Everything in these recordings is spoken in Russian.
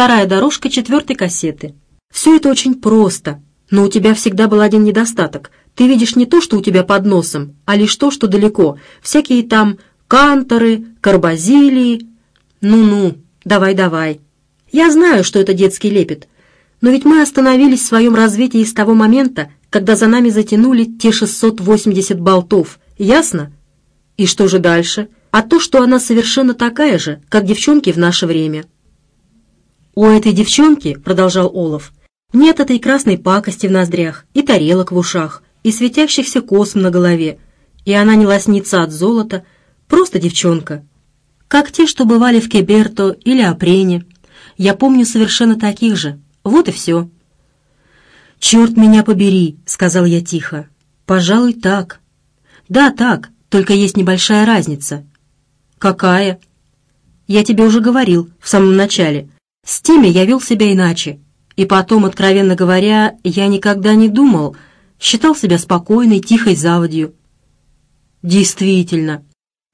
вторая дорожка четвертой кассеты. Все это очень просто, но у тебя всегда был один недостаток. Ты видишь не то, что у тебя под носом, а лишь то, что далеко. Всякие там канторы, карбазилии. Ну-ну, давай-давай. Я знаю, что это детский лепет, но ведь мы остановились в своем развитии с того момента, когда за нами затянули те 680 болтов. Ясно? И что же дальше? А то, что она совершенно такая же, как девчонки в наше время. «У этой девчонки, — продолжал Олаф, — нет этой красной пакости в ноздрях и тарелок в ушах, и светящихся косм на голове, и она не лоснится от золота, просто девчонка. Как те, что бывали в Кеберто или Апрене. Я помню совершенно таких же. Вот и все». «Черт меня побери», — сказал я тихо. «Пожалуй, так». «Да, так, только есть небольшая разница». «Какая?» «Я тебе уже говорил в самом начале. С теми я вел себя иначе. И потом, откровенно говоря, я никогда не думал, считал себя спокойной, тихой заводью». «Действительно.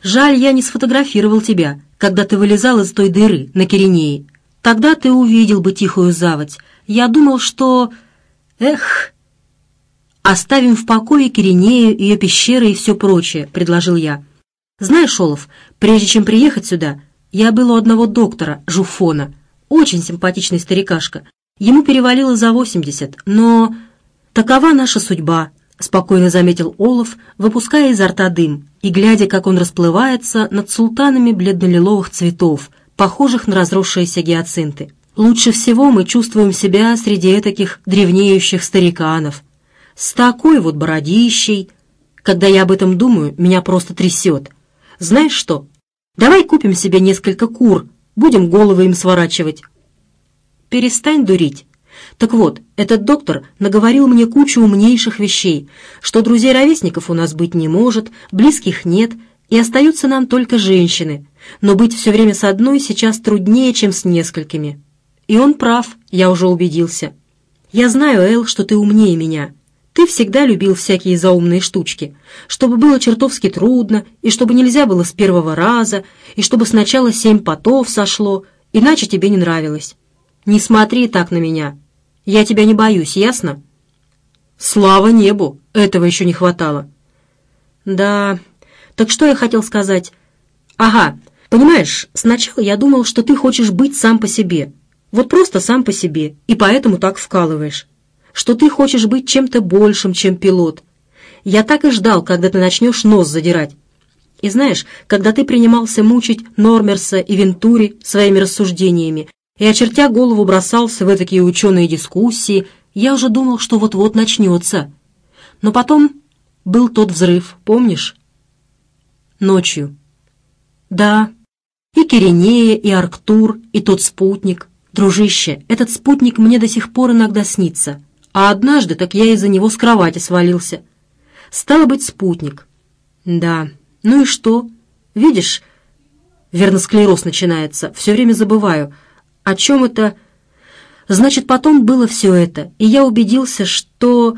Жаль, я не сфотографировал тебя, когда ты вылезал из той дыры на Киринее. Тогда ты увидел бы тихую заводь. Я думал, что...» «Эх!» «Оставим в покое Киринею, ее пещеры и все прочее», — предложил я. «Знаешь, Шолов, прежде чем приехать сюда, я был у одного доктора, Жуфона, очень симпатичный старикашка. Ему перевалило за восемьдесят, но... Такова наша судьба», — спокойно заметил Олов, выпуская изо рта дым и глядя, как он расплывается над султанами бледно-лиловых цветов, похожих на разросшиеся гиацинты. Лучше всего мы чувствуем себя среди таких древнеющих стариканов. С такой вот бородищей. Когда я об этом думаю, меня просто трясет. Знаешь что? Давай купим себе несколько кур, будем головы им сворачивать. Перестань дурить. Так вот, этот доктор наговорил мне кучу умнейших вещей, что друзей-ровесников у нас быть не может, близких нет, и остаются нам только женщины, но быть все время с одной сейчас труднее, чем с несколькими. И он прав, я уже убедился. Я знаю, Эл, что ты умнее меня. Ты всегда любил всякие заумные штучки, чтобы было чертовски трудно, и чтобы нельзя было с первого раза, и чтобы сначала семь потов сошло, иначе тебе не нравилось. Не смотри так на меня. Я тебя не боюсь, ясно? Слава небу, этого еще не хватало. Да, так что я хотел сказать? Ага, понимаешь, сначала я думал, что ты хочешь быть сам по себе, вот просто сам по себе, и поэтому так вкалываешь. Что ты хочешь быть чем-то большим, чем пилот. Я так и ждал, когда ты начнешь нос задирать. И знаешь, когда ты принимался мучить Нормерса и Вентури своими рассуждениями, и, очертя голову, бросался в такие ученые дискуссии, я уже думал, что вот-вот начнется. Но потом был тот взрыв, помнишь? Ночью. Да, и Киринея, и Арктур, и тот спутник — «Дружище, этот спутник мне до сих пор иногда снится, а однажды так я из-за него с кровати свалился. Стало быть, спутник. Да, ну и что? Видишь, верно, склероз начинается, все время забываю. О чем это? Значит, потом было все это, и я убедился, что...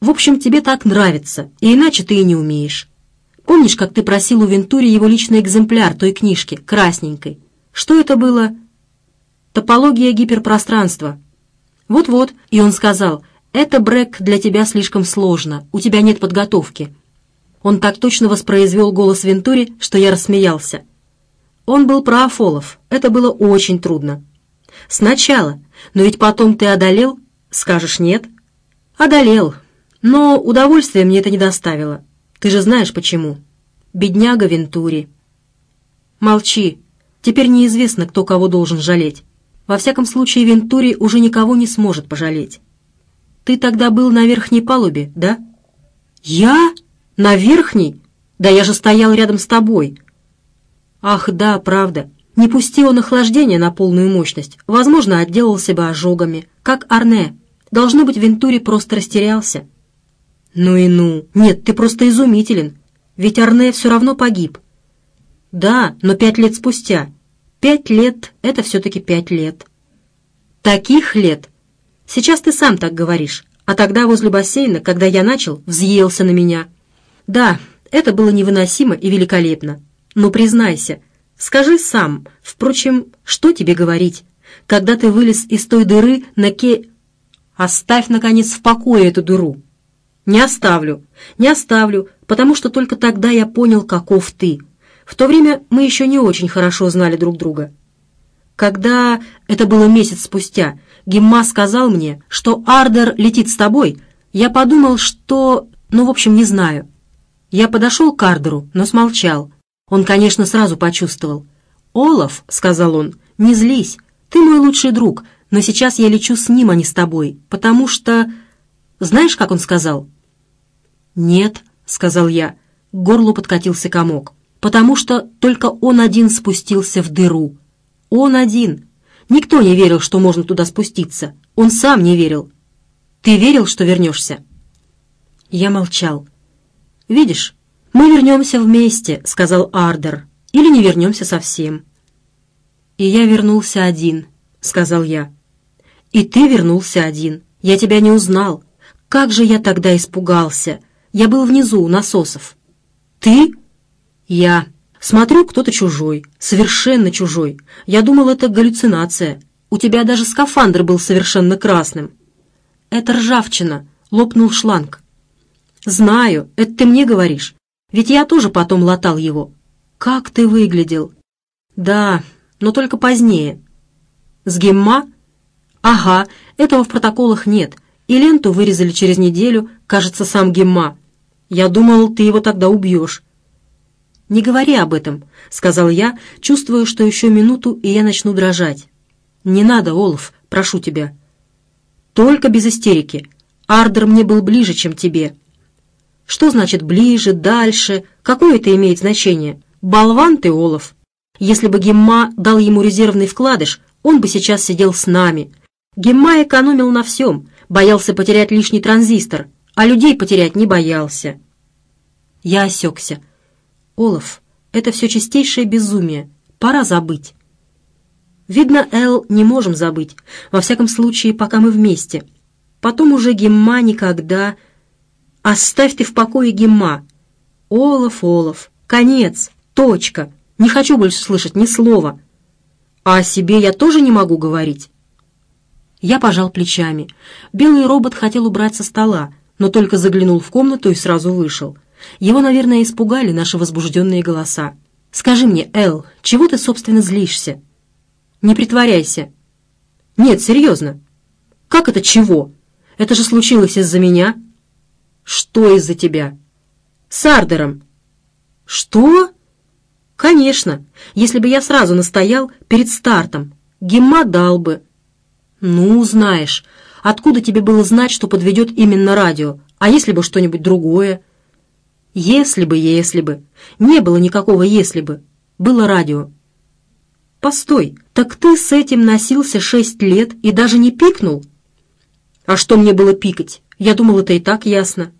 В общем, тебе так нравится, и иначе ты и не умеешь. Помнишь, как ты просил у Вентури его личный экземпляр той книжки, красненькой? Что это было? Топология гиперпространства. Вот-вот, и он сказал, это, Брэк, для тебя слишком сложно, у тебя нет подготовки. Он так точно воспроизвел голос Вентури, что я рассмеялся. Он был прав, Олаф, это было очень трудно. Сначала, но ведь потом ты одолел, скажешь нет? Одолел, но удовольствия мне это не доставило. Ты же знаешь почему. Бедняга Вентури. Молчи, теперь неизвестно, кто кого должен жалеть. Во всяком случае, Вентури уже никого не сможет пожалеть. Ты тогда был на верхней палубе, да? Я? На верхней? Да я же стоял рядом с тобой. Ах, да, правда. Не пусти он охлаждение на полную мощность. Возможно, отделался бы ожогами, как Арне. Должно быть, Вентури просто растерялся. Ну и ну. Нет, ты просто изумителен. Ведь Арне все равно погиб. Да, но пять лет спустя. Пять лет — это все-таки пять лет. Таких лет. Сейчас ты сам так говоришь, а тогда возле бассейна, когда я начал, взъелся на меня. Да, это было невыносимо и великолепно. Но признайся, скажи сам, впрочем, что тебе говорить? когда ты вылез из той дыры на ке... Оставь, наконец, в покое эту дыру. Не оставлю, не оставлю, потому что только тогда я понял, каков ты. В то время мы еще не очень хорошо знали друг друга. Когда, это было месяц спустя, Гимма сказал мне, что Ардер летит с тобой, я подумал, что... Ну, в общем, не знаю. Я подошел к Ардеру, но смолчал. Он, конечно, сразу почувствовал. «Олаф», — сказал он, — «не злись. Ты мой лучший друг, но сейчас я лечу с ним, а не с тобой, потому что...» Знаешь, как он сказал? «Нет», — сказал я. К горлу подкатился комок. «Потому что только он один спустился в дыру. Он один. Никто не верил, что можно туда спуститься. Он сам не верил. Ты верил, что вернешься?» Я молчал. «Видишь, мы вернемся вместе», — сказал Ардер. «Или не вернемся совсем». «И я вернулся один», — сказал я. «И ты вернулся один. Я тебя не узнал. Как же я тогда испугался!» Я был внизу, у насосов. Ты? Я. Смотрю, кто-то чужой, совершенно чужой. Я думал, это галлюцинация. У тебя даже скафандр был совершенно красным. Это ржавчина, лопнул шланг. Знаю, это ты мне говоришь. Ведь я тоже потом латал его. Как ты выглядел? Да, но только позднее. С гемма? Ага, этого в протоколах нет. И ленту вырезали через неделю, кажется, сам гемма. Я думал, ты его тогда убьешь». «Не говори об этом», — сказал я, чувствуя, что еще минуту, и я начну дрожать. «Не надо, Олаф, прошу тебя». «Только без истерики. Ардер мне был ближе, чем тебе». «Что значит ближе, дальше? Какое это имеет значение? Болван ты, Олаф. Если бы Гемма дал ему резервный вкладыш, он бы сейчас сидел с нами. Гемма экономил на всем, боялся потерять лишний транзистор, а людей потерять не боялся. Я осекся. «Олаф, это все чистейшее безумие. Пора забыть». «Видно, Эл, не можем забыть. Во всяком случае, пока мы вместе. Потом уже Гемма никогда...» «Оставь ты в покое Гемма!» «Олаф, Олаф, конец, точка. Не хочу больше слышать ни слова. А о себе я тоже не могу говорить». Я пожал плечами. Белый робот хотел убрать со стола, но только заглянул в комнату и сразу вышел. Его, наверное, испугали наши возбужденные голоса. «Скажи мне, Эл, чего ты, собственно, злишься?» «Не притворяйся». «Нет, серьезно». «Как это чего? Это же случилось из-за меня». «Что из-за тебя?» «С Ардером». «Что?» «Конечно, если бы я сразу настоял перед стартом. Гемма дал бы». «Ну, знаешь, Откуда тебе было знать, что подведет именно радио? А если бы что-нибудь другое? Если бы, если бы. Не было никакого «если бы». Было радио. Постой, так ты с этим носился шесть лет и даже не пикнул? А что мне было пикать? Я думал, это и так ясно.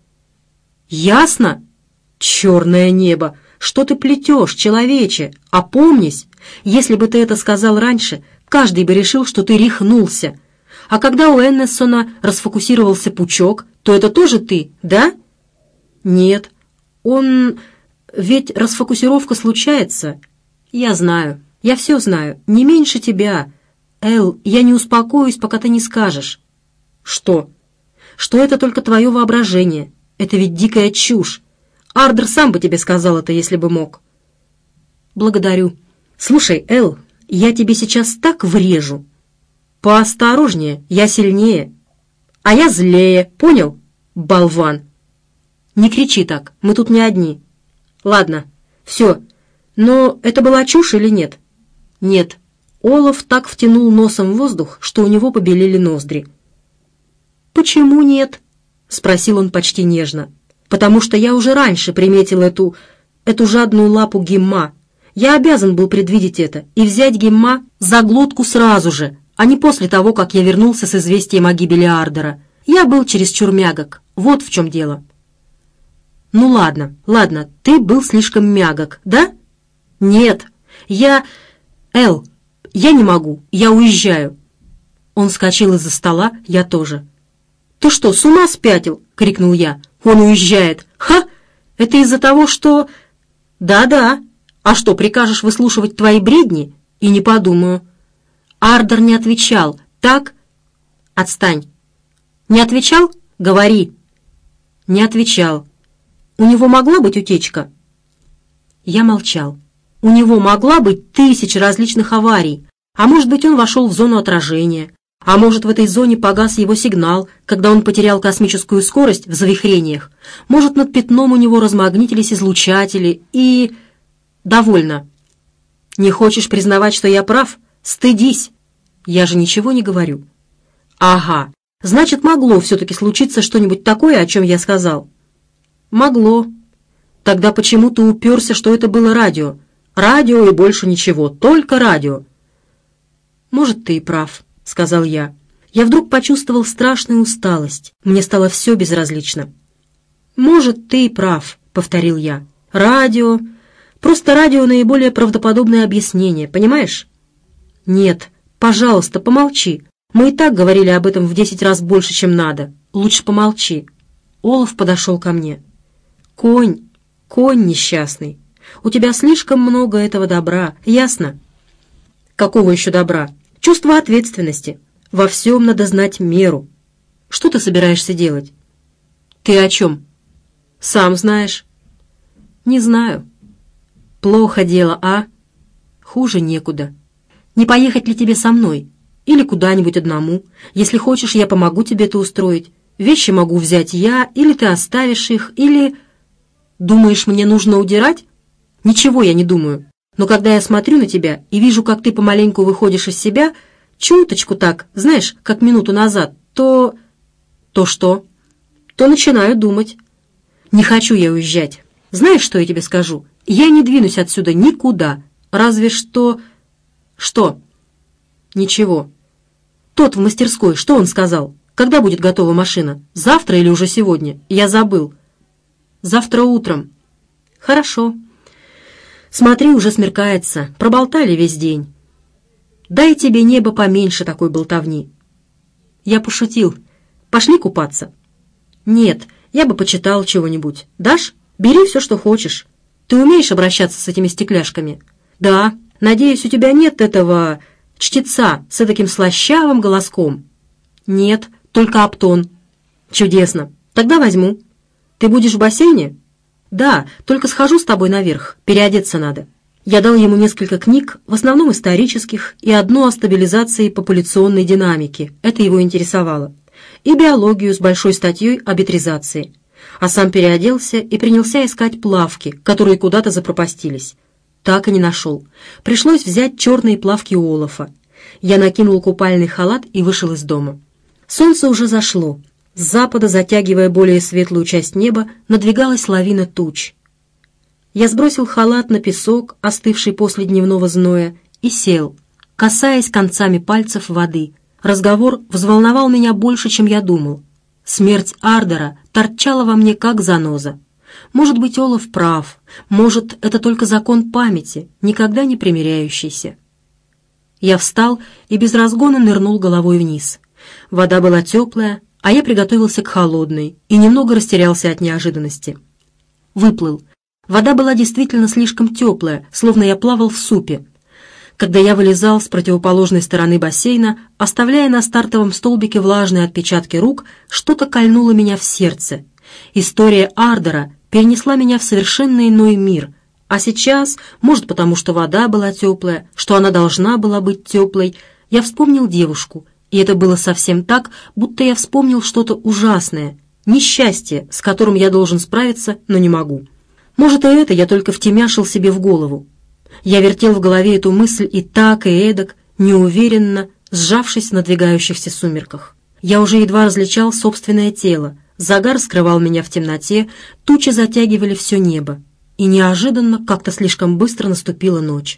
Ясно? Черное небо! Что ты плетешь, человече? Опомнись! Если бы ты это сказал раньше, каждый бы решил, что ты рехнулся. А когда у Эннессона расфокусировался пучок, то это тоже ты, да? Нет. Он... Ведь расфокусировка случается. Я знаю. Я все знаю. Не меньше тебя. Эл, я не успокоюсь, пока ты не скажешь. Что? Что это только твое воображение. Это ведь дикая чушь. Ардер сам бы тебе сказал это, если бы мог. Благодарю. Слушай, Эл, я тебе сейчас так врежу, «Поосторожнее, я сильнее». «А я злее, понял, болван?» «Не кричи так, мы тут не одни». «Ладно, все. Но это была чушь или нет?» «Нет». Олаф так втянул носом воздух, что у него побелели ноздри. «Почему нет?» — спросил он почти нежно. «Потому что я уже раньше приметил эту... эту жадную лапу Гимма. Я обязан был предвидеть это и взять Гимма за глотку сразу же, а не после того, как я вернулся с известием о гибели Ардера. Я был чересчур мягок. Вот в чем дело. Ну ладно, ладно, ты был слишком мягок, да? Нет, я... Эл, я не могу, я уезжаю. Он вскочил из-за стола, я тоже. «Ты что, с ума спятил?» — крикнул я. «Он уезжает! Ха! Это из-за того, что...» «Да-да. А что, прикажешь выслушивать твои бредни?» «И не подумаю. Ардер не отвечал, так? Отстань. Не отвечал? Говори. Не отвечал. У него могла быть утечка? Я молчал. У него могла быть тысяча различных аварий, а может быть, он вошел в зону отражения, а может, в этой зоне погас его сигнал, когда он потерял космическую скорость в завихрениях. Может, над пятном у него размагнитились излучатели и... Довольно. Не хочешь признавать, что я прав? Стыдись. Я же ничего не говорю. Ага. Значит, могло все-таки случиться что-нибудь такое, о чем я сказал. Могло. Тогда почему ты уперся, что это было радио? Радио и больше ничего, только радио. Может, ты и прав. — сказал я. Я вдруг почувствовал страшную усталость. Мне стало все безразлично. «Может, ты и прав», — повторил я. «Радио. Просто радио — наиболее правдоподобное объяснение, понимаешь?» «Нет, пожалуйста, помолчи. Мы и так говорили об этом в десять раз больше, чем надо. Лучше помолчи». Олаф подошел ко мне. «Конь, конь несчастный. У тебя слишком много этого добра, ясно?» «Какого еще добра?» Чувство ответственности. Во всем надо знать меру. Что ты собираешься делать? Ты о чем? Сам знаешь. Не знаю. Плохо дело, а? Хуже некуда. Не поехать ли тебе со мной? Или куда-нибудь одному? Если хочешь, я помогу тебе это устроить. Вещи могу взять я, или ты оставишь их, или... Думаешь, мне нужно удирать? Ничего я не думаю. Но когда я смотрю на тебя и вижу, как ты помаленьку выходишь из себя, чуточку так, знаешь, как минуту назад, то... То что? То начинаю думать. Не хочу я уезжать. Знаешь, что я тебе скажу? Я не двинусь отсюда никуда. Разве что... Что? Ничего. Тот в мастерской, что он сказал? Когда будет готова машина? Завтра или уже сегодня? Я забыл. Завтра утром. Хорошо. Смотри, уже смеркается, проболтали весь день. Дай тебе небо поменьше такой болтовни. Я пошутил. Пошли купаться. Нет, я бы почитал чего-нибудь. Дашь? Бери все, что хочешь. Ты умеешь обращаться с этими стекляшками? Да. Надеюсь, у тебя нет этого чтеца с таким слащавым голоском? Нет, только Аптон. Чудесно. Тогда возьму. Ты будешь в бассейне? «Да, только схожу с тобой наверх, переодеться надо». Я дал ему несколько книг, в основном исторических, и одну о стабилизации популяционной динамики, это его интересовало, и биологию с большой статьей об итризации. А сам переоделся и принялся искать плавки, которые куда-то запропастились. Так и не нашел. Пришлось взять черные плавки Олафа. Я накинул купальный халат и вышел из дома. Солнце уже зашло, с запада, затягивая более светлую часть неба, надвигалась лавина туч. Я сбросил халат на песок, остывший после дневного зноя, и сел, касаясь концами пальцев воды. Разговор взволновал меня больше, чем я думал. Смерть Ардера торчала во мне как заноза. Может быть, Олаф прав, может, это только закон памяти, никогда не примиряющийся. Я встал и без разгона нырнул головой вниз. Вода была теплая, а я приготовился к холодной и немного растерялся от неожиданности. Выплыл. Вода была действительно слишком теплая, словно я плавал в супе. Когда я вылезал с противоположной стороны бассейна, оставляя на стартовом столбике влажные отпечатки рук, что-то кольнуло меня в сердце. История Ардера перенесла меня в совершенно иной мир, а сейчас, может потому, что вода была теплая, что она должна была быть теплой, я вспомнил девушку — и это было совсем так, будто я вспомнил что-то ужасное, несчастье, с которым я должен справиться, но не могу. Может, и это я только втемяшил себе в голову. Я вертел в голове эту мысль и так, и эдак, неуверенно, сжавшись в надвигающихся сумерках. Я уже едва различал собственное тело, загар скрывал меня в темноте, тучи затягивали все небо, и неожиданно, как-то слишком быстро наступила ночь.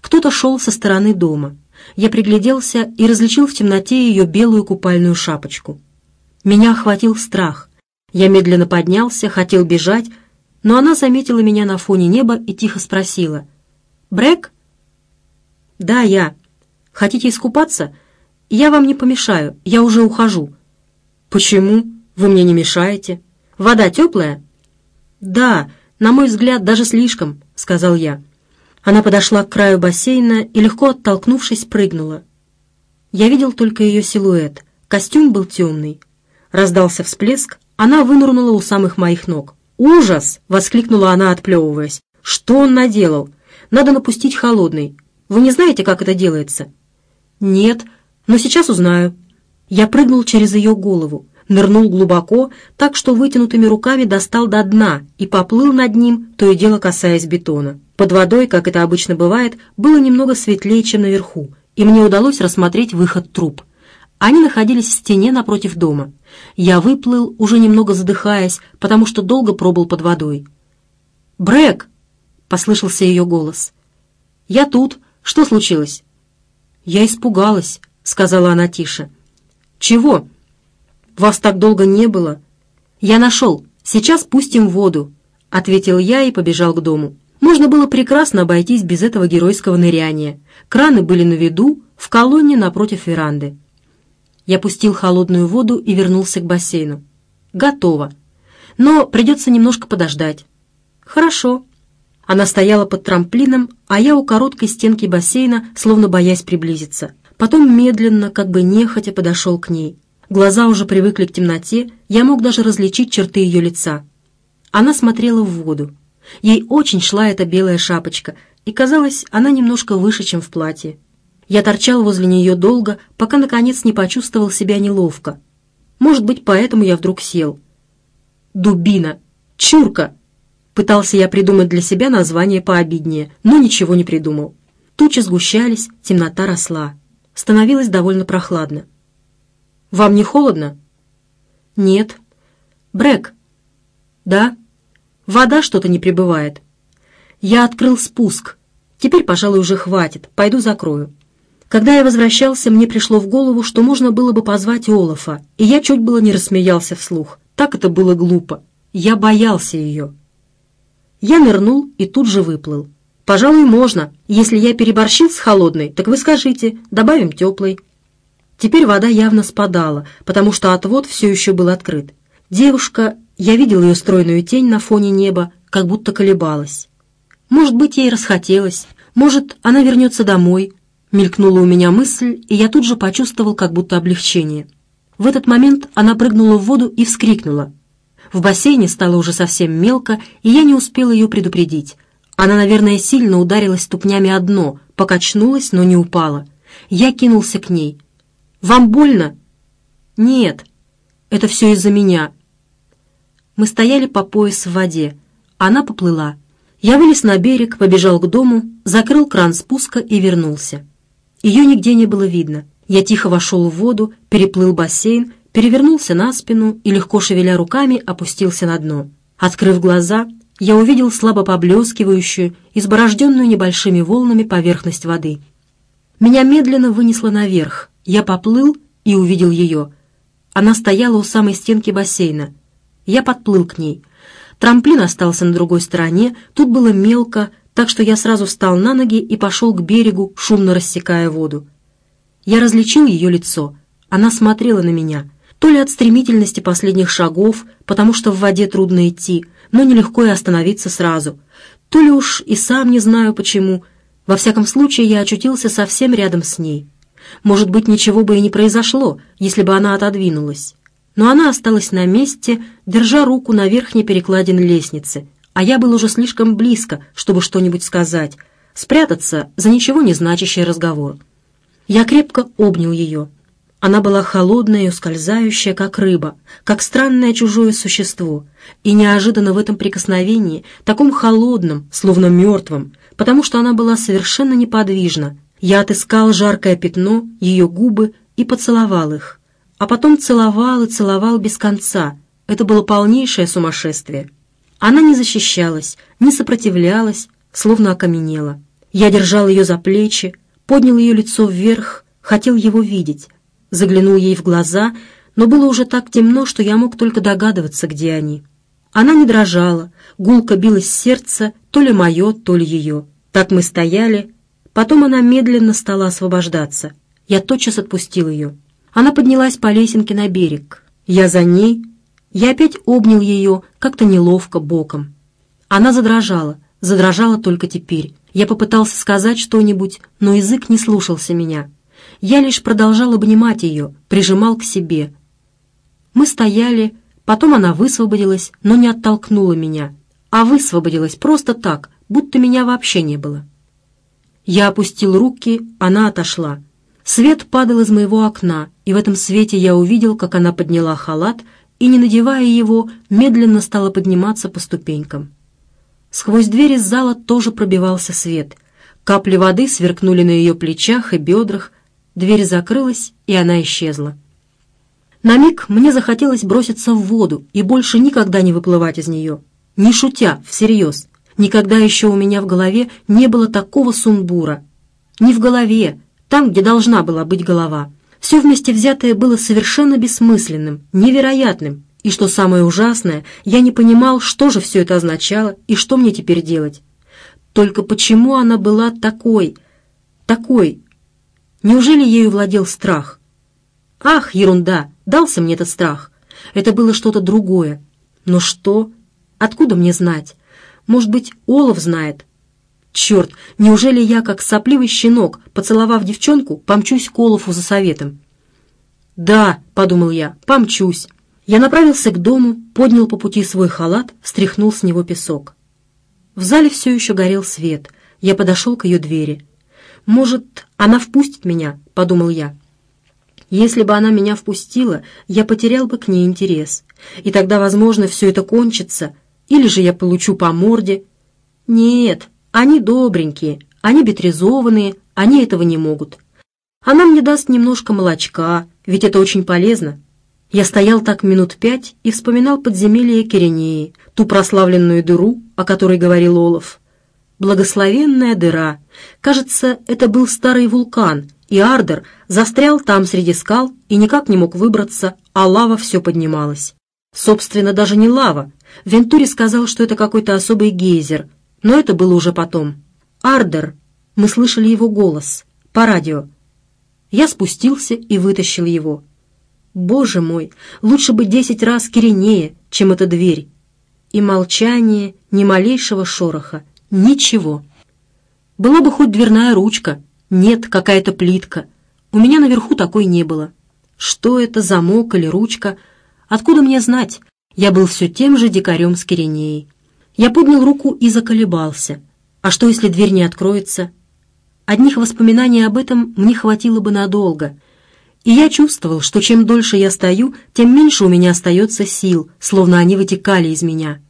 Кто-то шел со стороны дома — я пригляделся и различил в темноте ее белую купальную шапочку. Меня охватил страх. Я медленно поднялся, хотел бежать, но она заметила меня на фоне неба и тихо спросила. «Брэк?» «Да, я. Хотите искупаться? Я вам не помешаю, я уже ухожу». «Почему? Вы мне не мешаете. Вода теплая?» «Да, на мой взгляд, даже слишком», — сказал я. Она подошла к краю бассейна и, легко оттолкнувшись, прыгнула. Я видел только ее силуэт. Костюм был темный. Раздался всплеск, она вынырнула у самых моих ног. «Ужас!» — воскликнула она, отплевываясь. «Что он наделал? Надо напустить холодный. Вы не знаете, как это делается?» «Нет, но сейчас узнаю». Я прыгнул через ее голову, нырнул глубоко, так что вытянутыми руками достал до дна и поплыл над ним, то и дело касаясь бетона. Под водой, как это обычно бывает, было немного светлее, чем наверху, и мне удалось рассмотреть выход труб. Они находились в стене напротив дома. Я выплыл, уже немного задыхаясь, потому что долго пробыл под водой. «Брэк!» — послышался ее голос. «Я тут. Что случилось?» «Я испугалась», — сказала она тише. «Чего?» «Вас так долго не было». «Я нашел. Сейчас пустим воду», — ответил я и побежал к дому. Можно было прекрасно обойтись без этого геройского ныряния. Краны были на виду, в колонне напротив веранды. Я пустил холодную воду и вернулся к бассейну. Готово. Но придется немножко подождать. Хорошо. Она стояла под трамплином, а я у короткой стенки бассейна, словно боясь приблизиться. Потом медленно, как бы нехотя, подошел к ней. Глаза уже привыкли к темноте, я мог даже различить черты ее лица. Она смотрела в воду. Ей очень шла эта белая шапочка, и казалось, она немножко выше, чем в платье. Я торчал возле нее долго, пока, наконец, не почувствовал себя неловко. Может быть, поэтому я вдруг сел. «Дубина! Чурка!» Пытался я придумать для себя название пообиднее, но ничего не придумал. Тучи сгущались, темнота росла. Становилось довольно прохладно. «Вам не холодно?» «Нет». «Брэк?» «Да». «Вода что-то не прибывает». «Я открыл спуск. Теперь, пожалуй, уже хватит. Пойду закрою». Когда я возвращался, мне пришло в голову, что можно было бы позвать Олафа, и я чуть было не рассмеялся вслух. Так это было глупо. Я боялся ее. Я нырнул и тут же выплыл. «Пожалуй, можно. Если я переборщил с холодной, так вы скажите, добавим теплой». Теперь вода явно спадала, потому что отвод все еще был открыт. Девушка, я видел ее стройную тень на фоне неба, как будто колебалась. Может быть, ей расхотелось, может, она вернется домой, Мелькнула у меня мысль, и я тут же почувствовал как будто облегчение. В этот момент она прыгнула в воду и вскрикнула. В бассейне стало уже совсем мелко, и я не успел ее предупредить. Она, наверное, сильно ударилась ступнями о дно, покачнулась, но не упала. Я кинулся к ней. «Вам больно?» «Нет, это все из-за меня». Мы стояли по пояс в воде. Она поплыла. Я вылез на берег, побежал к дому, закрыл кран спуска и вернулся. Ее нигде не было видно. Я тихо вошел в воду, переплыл бассейн, перевернулся на спину и, легко шевеля руками, опустился на дно. Открыв глаза, я увидел слабо поблескивающую, изборожденную небольшими волнами поверхность воды. Меня медленно вынесло наверх. Я поплыл и увидел ее. Она стояла у самой стенки бассейна. Я подплыл к ней. Трамплин остался на другой стороне, тут было мелко, так что я сразу встал на ноги и пошел к берегу, шумно рассекая воду. Я различил ее лицо. Она смотрела на меня. То ли от стремительности последних шагов, потому что в воде трудно идти, но нелегко и остановиться сразу, то ли уж и сам не знаю почему. Во всяком случае, я очутился совсем рядом с ней. Может быть, ничего бы и не произошло, если бы она отодвинулась. Но она осталась на месте, держа руку на верхней перекладине лестницы — а я был уже слишком близко, чтобы что-нибудь сказать, спрятаться за ничего не значащий разговор. Я крепко обнял ее. Она была холодная и ускользающая, как рыба, как странное чужое существо, и неожиданно в этом прикосновении, таком холодном, словно мертвом, потому что она была совершенно неподвижна, я отыскал жаркое пятно, ее губы и поцеловал их. А потом целовал и целовал без конца. Это было полнейшее сумасшествие. Она не защищалась, не сопротивлялась, словно окаменела. Я держал ее за плечи, поднял ее лицо вверх, хотел его видеть. Заглянул ей в глаза, но было уже так темно, что я мог только догадываться, где они. Она не дрожала, гулко билось сердце, то ли мое, то ли ее. Так мы стояли. Потом она медленно стала освобождаться. Я тотчас отпустил ее. Она поднялась по лесенке на берег. Я за ней, я опять обнял ее, как-то неловко, боком. Она задрожала, задрожала только теперь. Я попытался сказать что-нибудь, но язык не слушался меня. Я лишь продолжал обнимать ее, прижимал к себе. Мы стояли, потом она высвободилась, но не оттолкнула меня, а высвободилась просто так, будто меня вообще не было. Я опустил руки, она отошла. Свет падал из моего окна, и в этом свете я увидел, как она подняла халат и, не надевая его, медленно стала подниматься по ступенькам. Сквозь дверь из зала тоже пробивался свет. Капли воды сверкнули на ее плечах и бедрах, дверь закрылась, и она исчезла. На миг мне захотелось броситься в воду и больше никогда не выплывать из нее. Не шутя, всерьез. Никогда еще у меня в голове не было такого сумбура. Не в голове, там, где должна была быть голова. Все вместе взятое было совершенно бессмысленным, невероятным, и, что самое ужасное, я не понимал, что же все это означало и что мне теперь делать. Только почему она была такой, такой? Неужели ею владел страх? Ах, ерунда, дался мне этот страх. Это было что-то другое. Но что? Откуда мне знать? Может быть, Олаф знает? Черт, неужели я, как сопливый щенок, поцеловав девчонку, помчусь к Олафу за советом? «Да», — подумал я, — «помчусь». Я направился к дому, поднял по пути свой халат, стряхнул с него песок. В зале все еще горел свет. Я подошел к ее двери. «Может, она впустит меня?» — подумал я. Если бы она меня впустила, я потерял бы к ней интерес. И тогда, возможно, все это кончится, или же я получу по морде. Нет, они добренькие, они бетризованные, они этого не могут. Она мне даст немножко молочка, ведь это очень полезно. Я стоял так минут пять и вспоминал подземелье Киренеи, ту прославленную дыру, о которой говорил Олаф. Благословенная дыра. Кажется, это был старый вулкан, и Ардер застрял там среди скал и никак не мог выбраться, а лава все поднималась. Собственно, даже не лава. Вентури сказал, что это какой-то особый гейзер, но это было уже потом. «Ардер!» Мы слышали его голос. По радио. Я спустился и вытащил его. Боже мой, лучше бы десять раз Керенея, чем эта дверь. И молчание, ни малейшего шороха, ничего. Была бы хоть дверная ручка, нет, какая-то плитка. У меня наверху такой не было. Что это, замок или ручка? Откуда мне знать? Я был все тем же дикарем с Киренеей. Я поднял руку и заколебался. А что, если дверь не откроется? Одних воспоминаний об этом мне хватило бы надолго — и я чувствовал, что чем дольше я стою, тем меньше у меня остается сил, словно они вытекали из меня.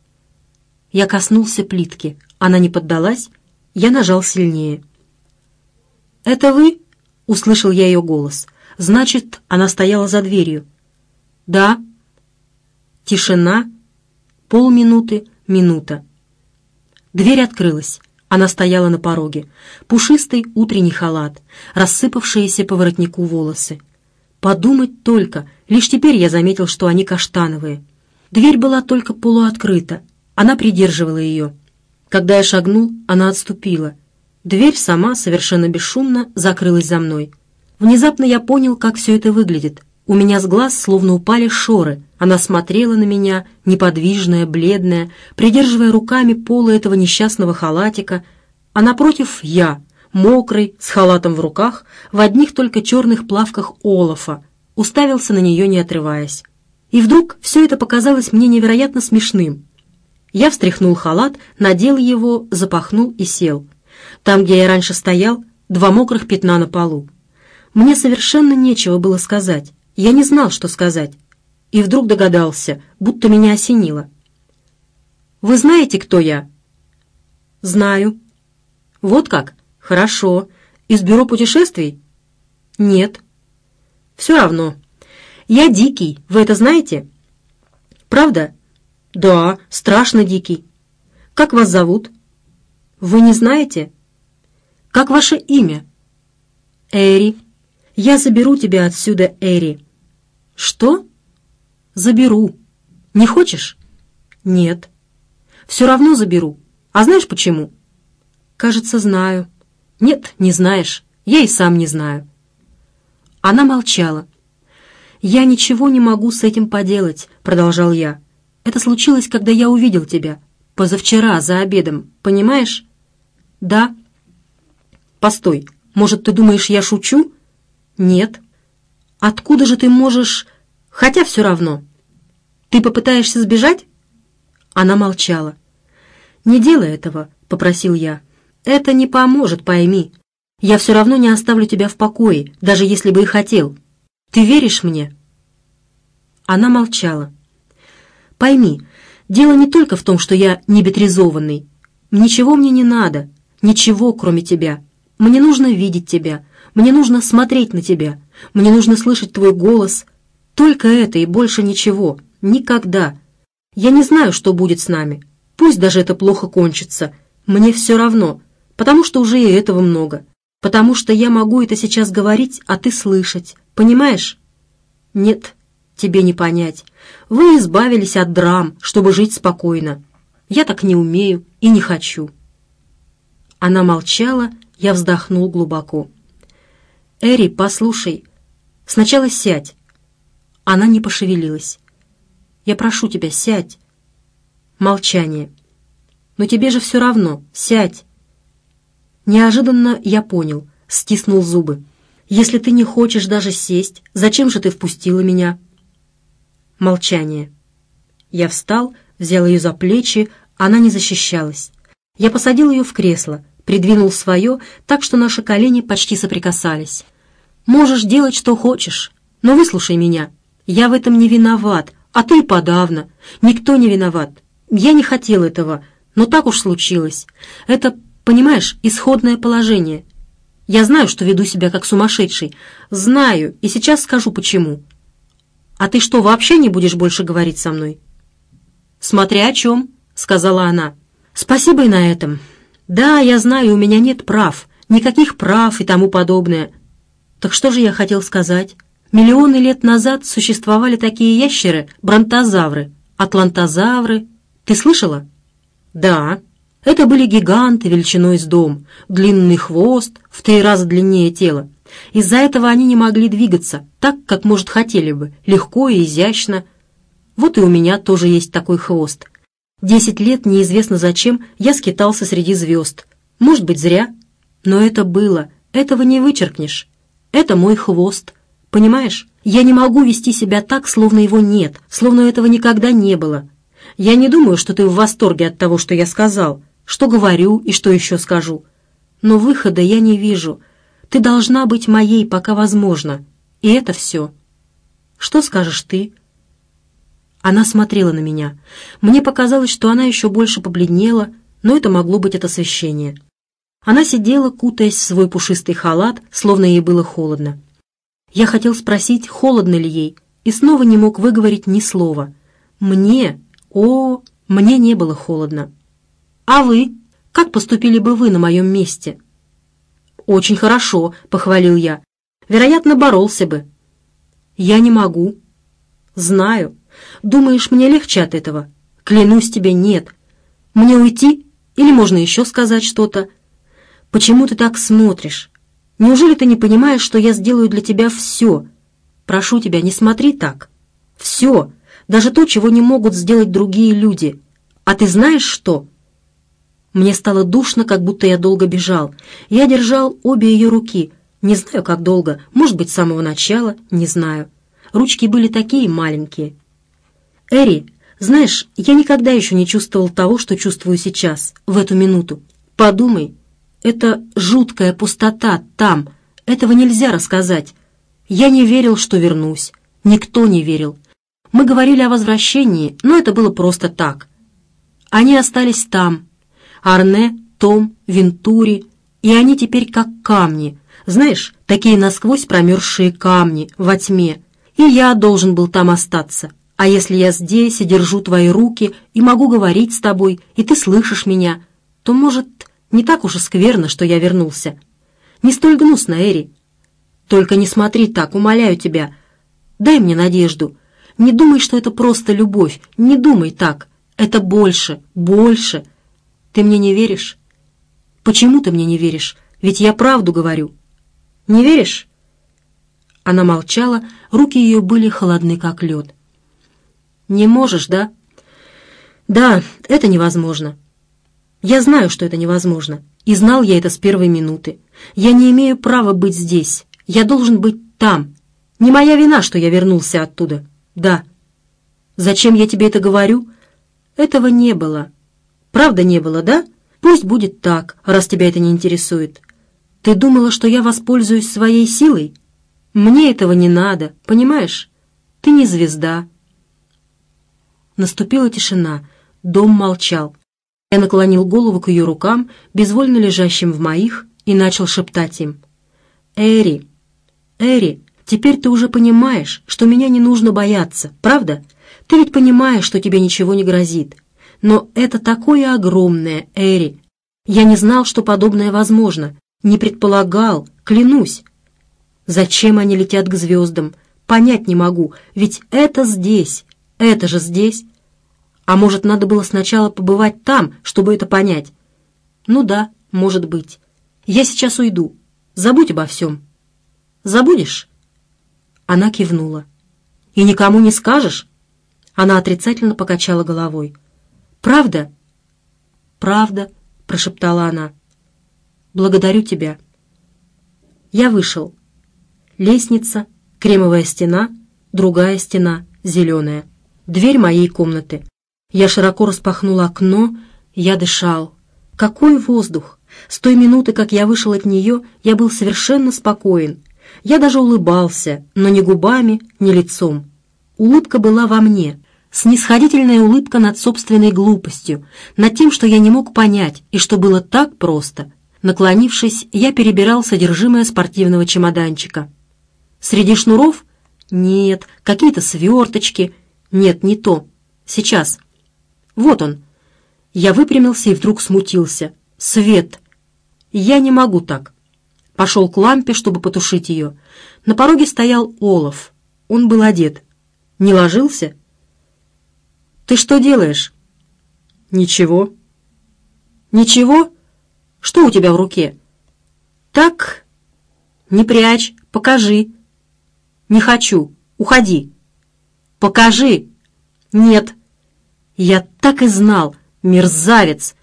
Я коснулся плитки. Она не поддалась. Я нажал сильнее. «Это вы?» — услышал я ее голос. «Значит, она стояла за дверью». «Да». Тишина. Полминуты, минута. Дверь открылась. Она стояла на пороге. Пушистый утренний халат, рассыпавшиеся по воротнику волосы. Подумать только, лишь теперь я заметил, что они каштановые. Дверь была только полуоткрыта, она придерживала ее. Когда я шагнул, она отступила. Дверь сама, совершенно бесшумно, закрылась за мной. Внезапно я понял, как все это выглядит. У меня с глаз словно упали шоры. Она смотрела на меня, неподвижная, бледная, придерживая руками полы этого несчастного халатика, а напротив я, мокрый, с халатом в руках, в одних только черных плавках Олафа, уставился на нее, не отрываясь. И вдруг все это показалось мне невероятно смешным. Я встряхнул халат, надел его, запахнул и сел. Там, где я раньше стоял, два мокрых пятна на полу. Мне совершенно нечего было сказать. Я не знал, что сказать. И вдруг догадался, будто меня осенило. «Вы знаете, кто я?» «Знаю». «Вот как?» «Хорошо. Из бюро путешествий?» «Нет». «Все равно. Я дикий, вы это знаете?» «Правда?» «Да, страшно дикий. Как вас зовут?» «Вы не знаете?» «Как ваше имя?» «Эри. Я заберу тебя отсюда, Эри». «Что?» «Заберу. Не хочешь?» «Нет». «Все равно заберу. А знаешь почему?» «Кажется, знаю». «Нет, не знаешь. Я и сам не знаю». Она молчала. «Я ничего не могу с этим поделать», — продолжал я. «Это случилось, когда я увидел тебя. Позавчера, за обедом. Понимаешь?» «Да». Постой, может, ты думаешь, я шучу? Нет. Откуда же ты можешь... Хотя все равно. Ты попытаешься сбежать? Она молчала. «Не делай этого», — попросил я. «Это не поможет, пойми. Я все равно не оставлю тебя в покое, даже если бы и хотел. Ты веришь мне?» Она молчала. «Пойми, дело не только в том, что я небетризованный. Ничего мне не надо, ничего, кроме тебя. Мне нужно видеть тебя, мне нужно смотреть на тебя, мне нужно слышать твой голос. Только это и больше ничего. Никогда. Я не знаю, что будет с нами. Пусть даже это плохо кончится. Мне все равно, потому что уже и этого много потому что я могу это сейчас говорить, а ты слышать. Понимаешь? Нет, тебе не понять. Вы избавились от драм, чтобы жить спокойно. Я так не умею и не хочу. Она молчала, я вздохнул глубоко. «Эри, послушай, сначала сядь». Она не пошевелилась. «Я прошу тебя, сядь». Молчание. «Но тебе же все равно, сядь». Неожиданно я понял, стиснул зубы. «Если ты не хочешь даже сесть, зачем же ты впустила меня?» Молчание. Я встал, взял ее за плечи, она не защищалась. Я посадил ее в кресло, придвинул свое, так что наши колени почти соприкасались. «Можешь делать, что хочешь, но выслушай меня. Я в этом не виноват, а ты подавно. Никто не виноват. Я не хотел этого, но так уж случилось. Это Понимаешь, исходное положение. Я знаю, что веду себя как сумасшедший. Знаю, и сейчас скажу почему. А ты что, вообще не будешь больше говорить со мной? Смотря о чем, сказала она. Спасибо и на этом. Да, я знаю, у меня нет прав, никаких прав и тому подобное. Так что же я хотел сказать? Миллионы лет назад существовали такие ящеры, бронтозавры, атлантозавры. Ты слышала? Да. Это были гиганты величиной с дом, длинный хвост, в три раза длиннее тела. Из-за этого они не могли двигаться так, как, может, хотели бы, легко и изящно. Вот и у меня тоже есть такой хвост. Десять лет, неизвестно зачем, я скитался среди звезд. Может быть, зря. Но это было, этого не вычеркнешь. Это мой хвост. Понимаешь? Я не могу вести себя так, словно его нет, словно этого никогда не было. Я не думаю, что ты в восторге от того, что я сказал, что говорю и что еще скажу. Но выхода я не вижу. Ты должна быть моей, пока возможно. И это все. Что скажешь ты?» Она смотрела на меня. Мне показалось, что она еще больше побледнела, но это могло быть от освещения. Она сидела, кутаясь в свой пушистый халат, словно ей было холодно. Я хотел спросить, холодно ли ей, и снова не мог выговорить ни слова. Мне, о, мне не было холодно. «А вы? Как поступили бы вы на моем месте?» «Очень хорошо», — похвалил я. «Вероятно, боролся бы». «Я не могу». «Знаю. Думаешь, мне легче от этого?» «Клянусь тебе, нет. Мне уйти? Или можно еще сказать что-то?» «Почему ты так смотришь? Неужели ты не понимаешь, что я сделаю для тебя все? Прошу тебя, не смотри так. Все, даже то, чего не могут сделать другие люди. А ты знаешь что?» Мне стало душно, как будто я долго бежал. Я держал обе ее руки. Не знаю, как долго. Может быть, с самого начала. Не знаю. Ручки были такие маленькие. «Эри, знаешь, я никогда еще не чувствовал того, что чувствую сейчас, в эту минуту. Подумай, это жуткая пустота там. Этого нельзя рассказать. Я не верил, что вернусь. Никто не верил. Мы говорили о возвращении, но это было просто так. Они остались там, Арне, Том, Вентури, и они теперь как камни, знаешь, такие насквозь промерзшие камни во тьме. И я должен был там остаться. А если я здесь и держу твои руки, и могу говорить с тобой, и ты слышишь меня, то, может, не так уж и скверно, что я вернулся. Не столь гнусно, Эри. Только не смотри так, умоляю тебя. Дай мне надежду. Не думай, что это просто любовь. Не думай так. Это больше, больше. Ты мне не веришь? Почему ты мне не веришь? Ведь я правду говорю. Не веришь?» Она молчала, руки ее были холодны, как лед. «Не можешь, да?» «Да, это невозможно. Я знаю, что это невозможно. И знал я это с первой минуты. Я не имею права быть здесь. Я должен быть там. Не моя вина, что я вернулся оттуда. Да. Зачем я тебе это говорю? Этого не было. Правда не было, да? Пусть будет так, раз тебя это не интересует. Ты думала, что я воспользуюсь своей силой? Мне этого не надо, понимаешь? Ты не звезда. Наступила тишина. Дом молчал. Я наклонил голову к ее рукам, безвольно лежащим в моих, и начал шептать им. «Эри, Эри, теперь ты уже понимаешь, что меня не нужно бояться, правда? Ты ведь понимаешь, что тебе ничего не грозит. Но это такое огромное, Эри. Я не знал, что подобное возможно. Не предполагал, клянусь. Зачем они летят к звездам? Понять не могу, ведь это здесь, это же здесь. А может, надо было сначала побывать там, чтобы это понять? Ну да, может быть. Я сейчас уйду. Забудь обо всем. Забудешь?» Она кивнула. «И никому не скажешь?» Она отрицательно покачала головой. «Правда?» «Правда», — прошептала она. «Благодарю тебя». Я вышел. Лестница, кремовая стена, другая стена, зеленая. Дверь моей комнаты. Я широко распахнул окно, я дышал. Какой воздух! С той минуты, как я вышел от нее, я был совершенно спокоен, я даже улыбался, но не губами, не лицом. Улыбка была во мне, снисходительная улыбка над собственной глупостью, над тем, что я не мог понять и что было так просто. Наклонившись, я перебирал содержимое спортивного чемоданчика. Среди шнуров? Нет, какие-то сверточки. Нет, не то. Сейчас. Вот он. Я выпрямился и вдруг смутился. Свет. Я не могу так пошел к лампе, чтобы потушить ее. На пороге стоял Олаф. Он был одет. Не ложился? «Ты что делаешь?» «Ничего». «Ничего? Что у тебя в руке?» «Так...» «Не прячь, покажи». «Не хочу, уходи». «Покажи». «Нет». «Я так и знал, мерзавец».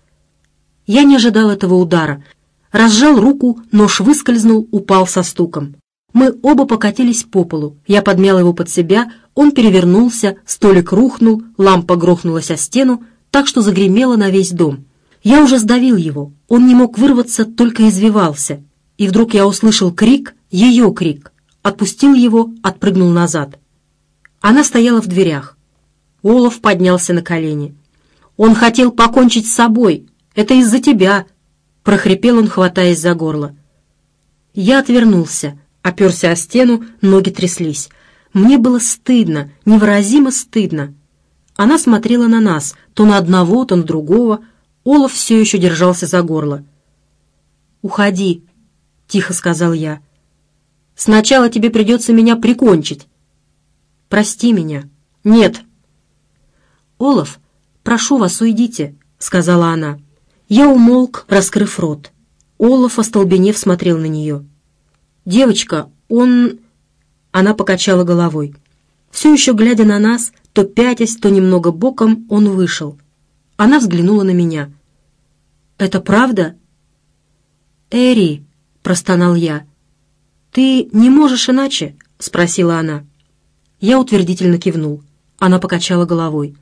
Я не ожидал этого удара — Разжал руку, нож выскользнул, упал со стуком. Мы оба покатились по полу. Я подмял его под себя, он перевернулся, столик рухнул, лампа грохнулась о стену, так что загремело на весь дом. Я уже сдавил его, он не мог вырваться, только извивался. И вдруг я услышал крик, ее крик. Отпустил его, отпрыгнул назад. Она стояла в дверях. Олаф поднялся на колени. «Он хотел покончить с собой. Это из-за тебя. — прохрипел он, хватаясь за горло. Я отвернулся, оперся о стену, ноги тряслись. Мне было стыдно, невыразимо стыдно. Она смотрела на нас, то на одного, то на другого. Олаф все еще держался за горло. «Уходи», — тихо сказал я. «Сначала тебе придется меня прикончить». «Прости меня». «Нет». «Олаф, прошу вас, уйдите», — сказала она. Я умолк, раскрыв рот. Олаф, остолбенев, смотрел на нее. «Девочка, он...» Она покачала головой. Все еще глядя на нас, то пятясь, то немного боком, он вышел. Она взглянула на меня. «Это правда?» «Эри», — простонал я. «Ты не можешь иначе?» — спросила она. Я утвердительно кивнул. Она покачала головой.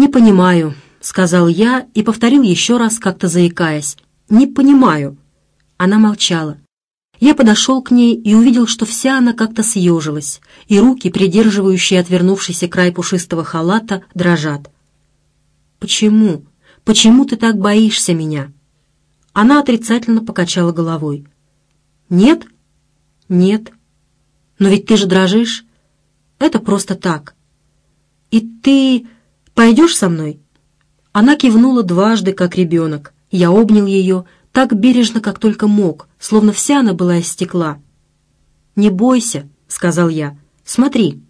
«Не понимаю», — сказал я и повторил еще раз, как-то заикаясь. «Не понимаю». Она молчала. Я подошел к ней и увидел, что вся она как-то съежилась, и руки, придерживающие отвернувшийся край пушистого халата, дрожат. «Почему? Почему ты так боишься меня?» Она отрицательно покачала головой. «Нет? Нет. Но ведь ты же дрожишь. Это просто так. И ты пойдешь со мной?» Она кивнула дважды, как ребенок. Я обнял ее так бережно, как только мог, словно вся она была из стекла. «Не бойся», — сказал я, — «смотри».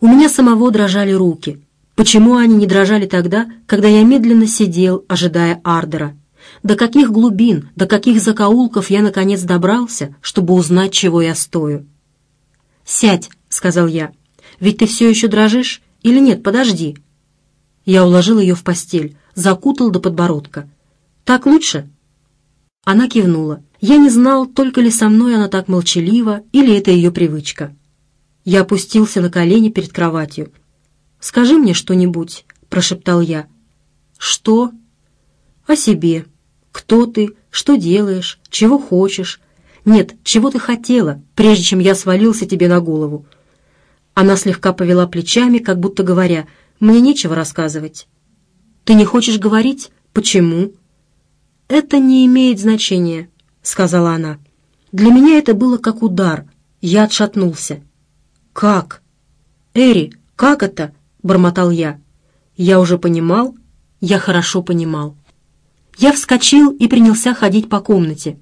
У меня самого дрожали руки. Почему они не дрожали тогда, когда я медленно сидел, ожидая Ардера? До каких глубин, до каких закоулков я наконец добрался, чтобы узнать, чего я стою? «Сядь», — сказал я, — «ведь ты все еще дрожишь? Или нет, подожди, я уложил ее в постель, закутал до подбородка. Так лучше?» Она кивнула. Я не знал, только ли со мной она так молчалива, или это ее привычка. Я опустился на колени перед кроватью. «Скажи мне что-нибудь», — прошептал я. «Что?» «О себе. Кто ты, что делаешь, чего хочешь. Нет, чего ты хотела, прежде чем я свалился тебе на голову». Она слегка повела плечами, как будто говоря, «Мне нечего рассказывать». «Ты не хочешь говорить? Почему?» «Это не имеет значения», — сказала она. «Для меня это было как удар. Я отшатнулся». «Как?» «Эри, как это?» — бормотал я. Я уже понимал, я хорошо понимал. Я вскочил и принялся ходить по комнате.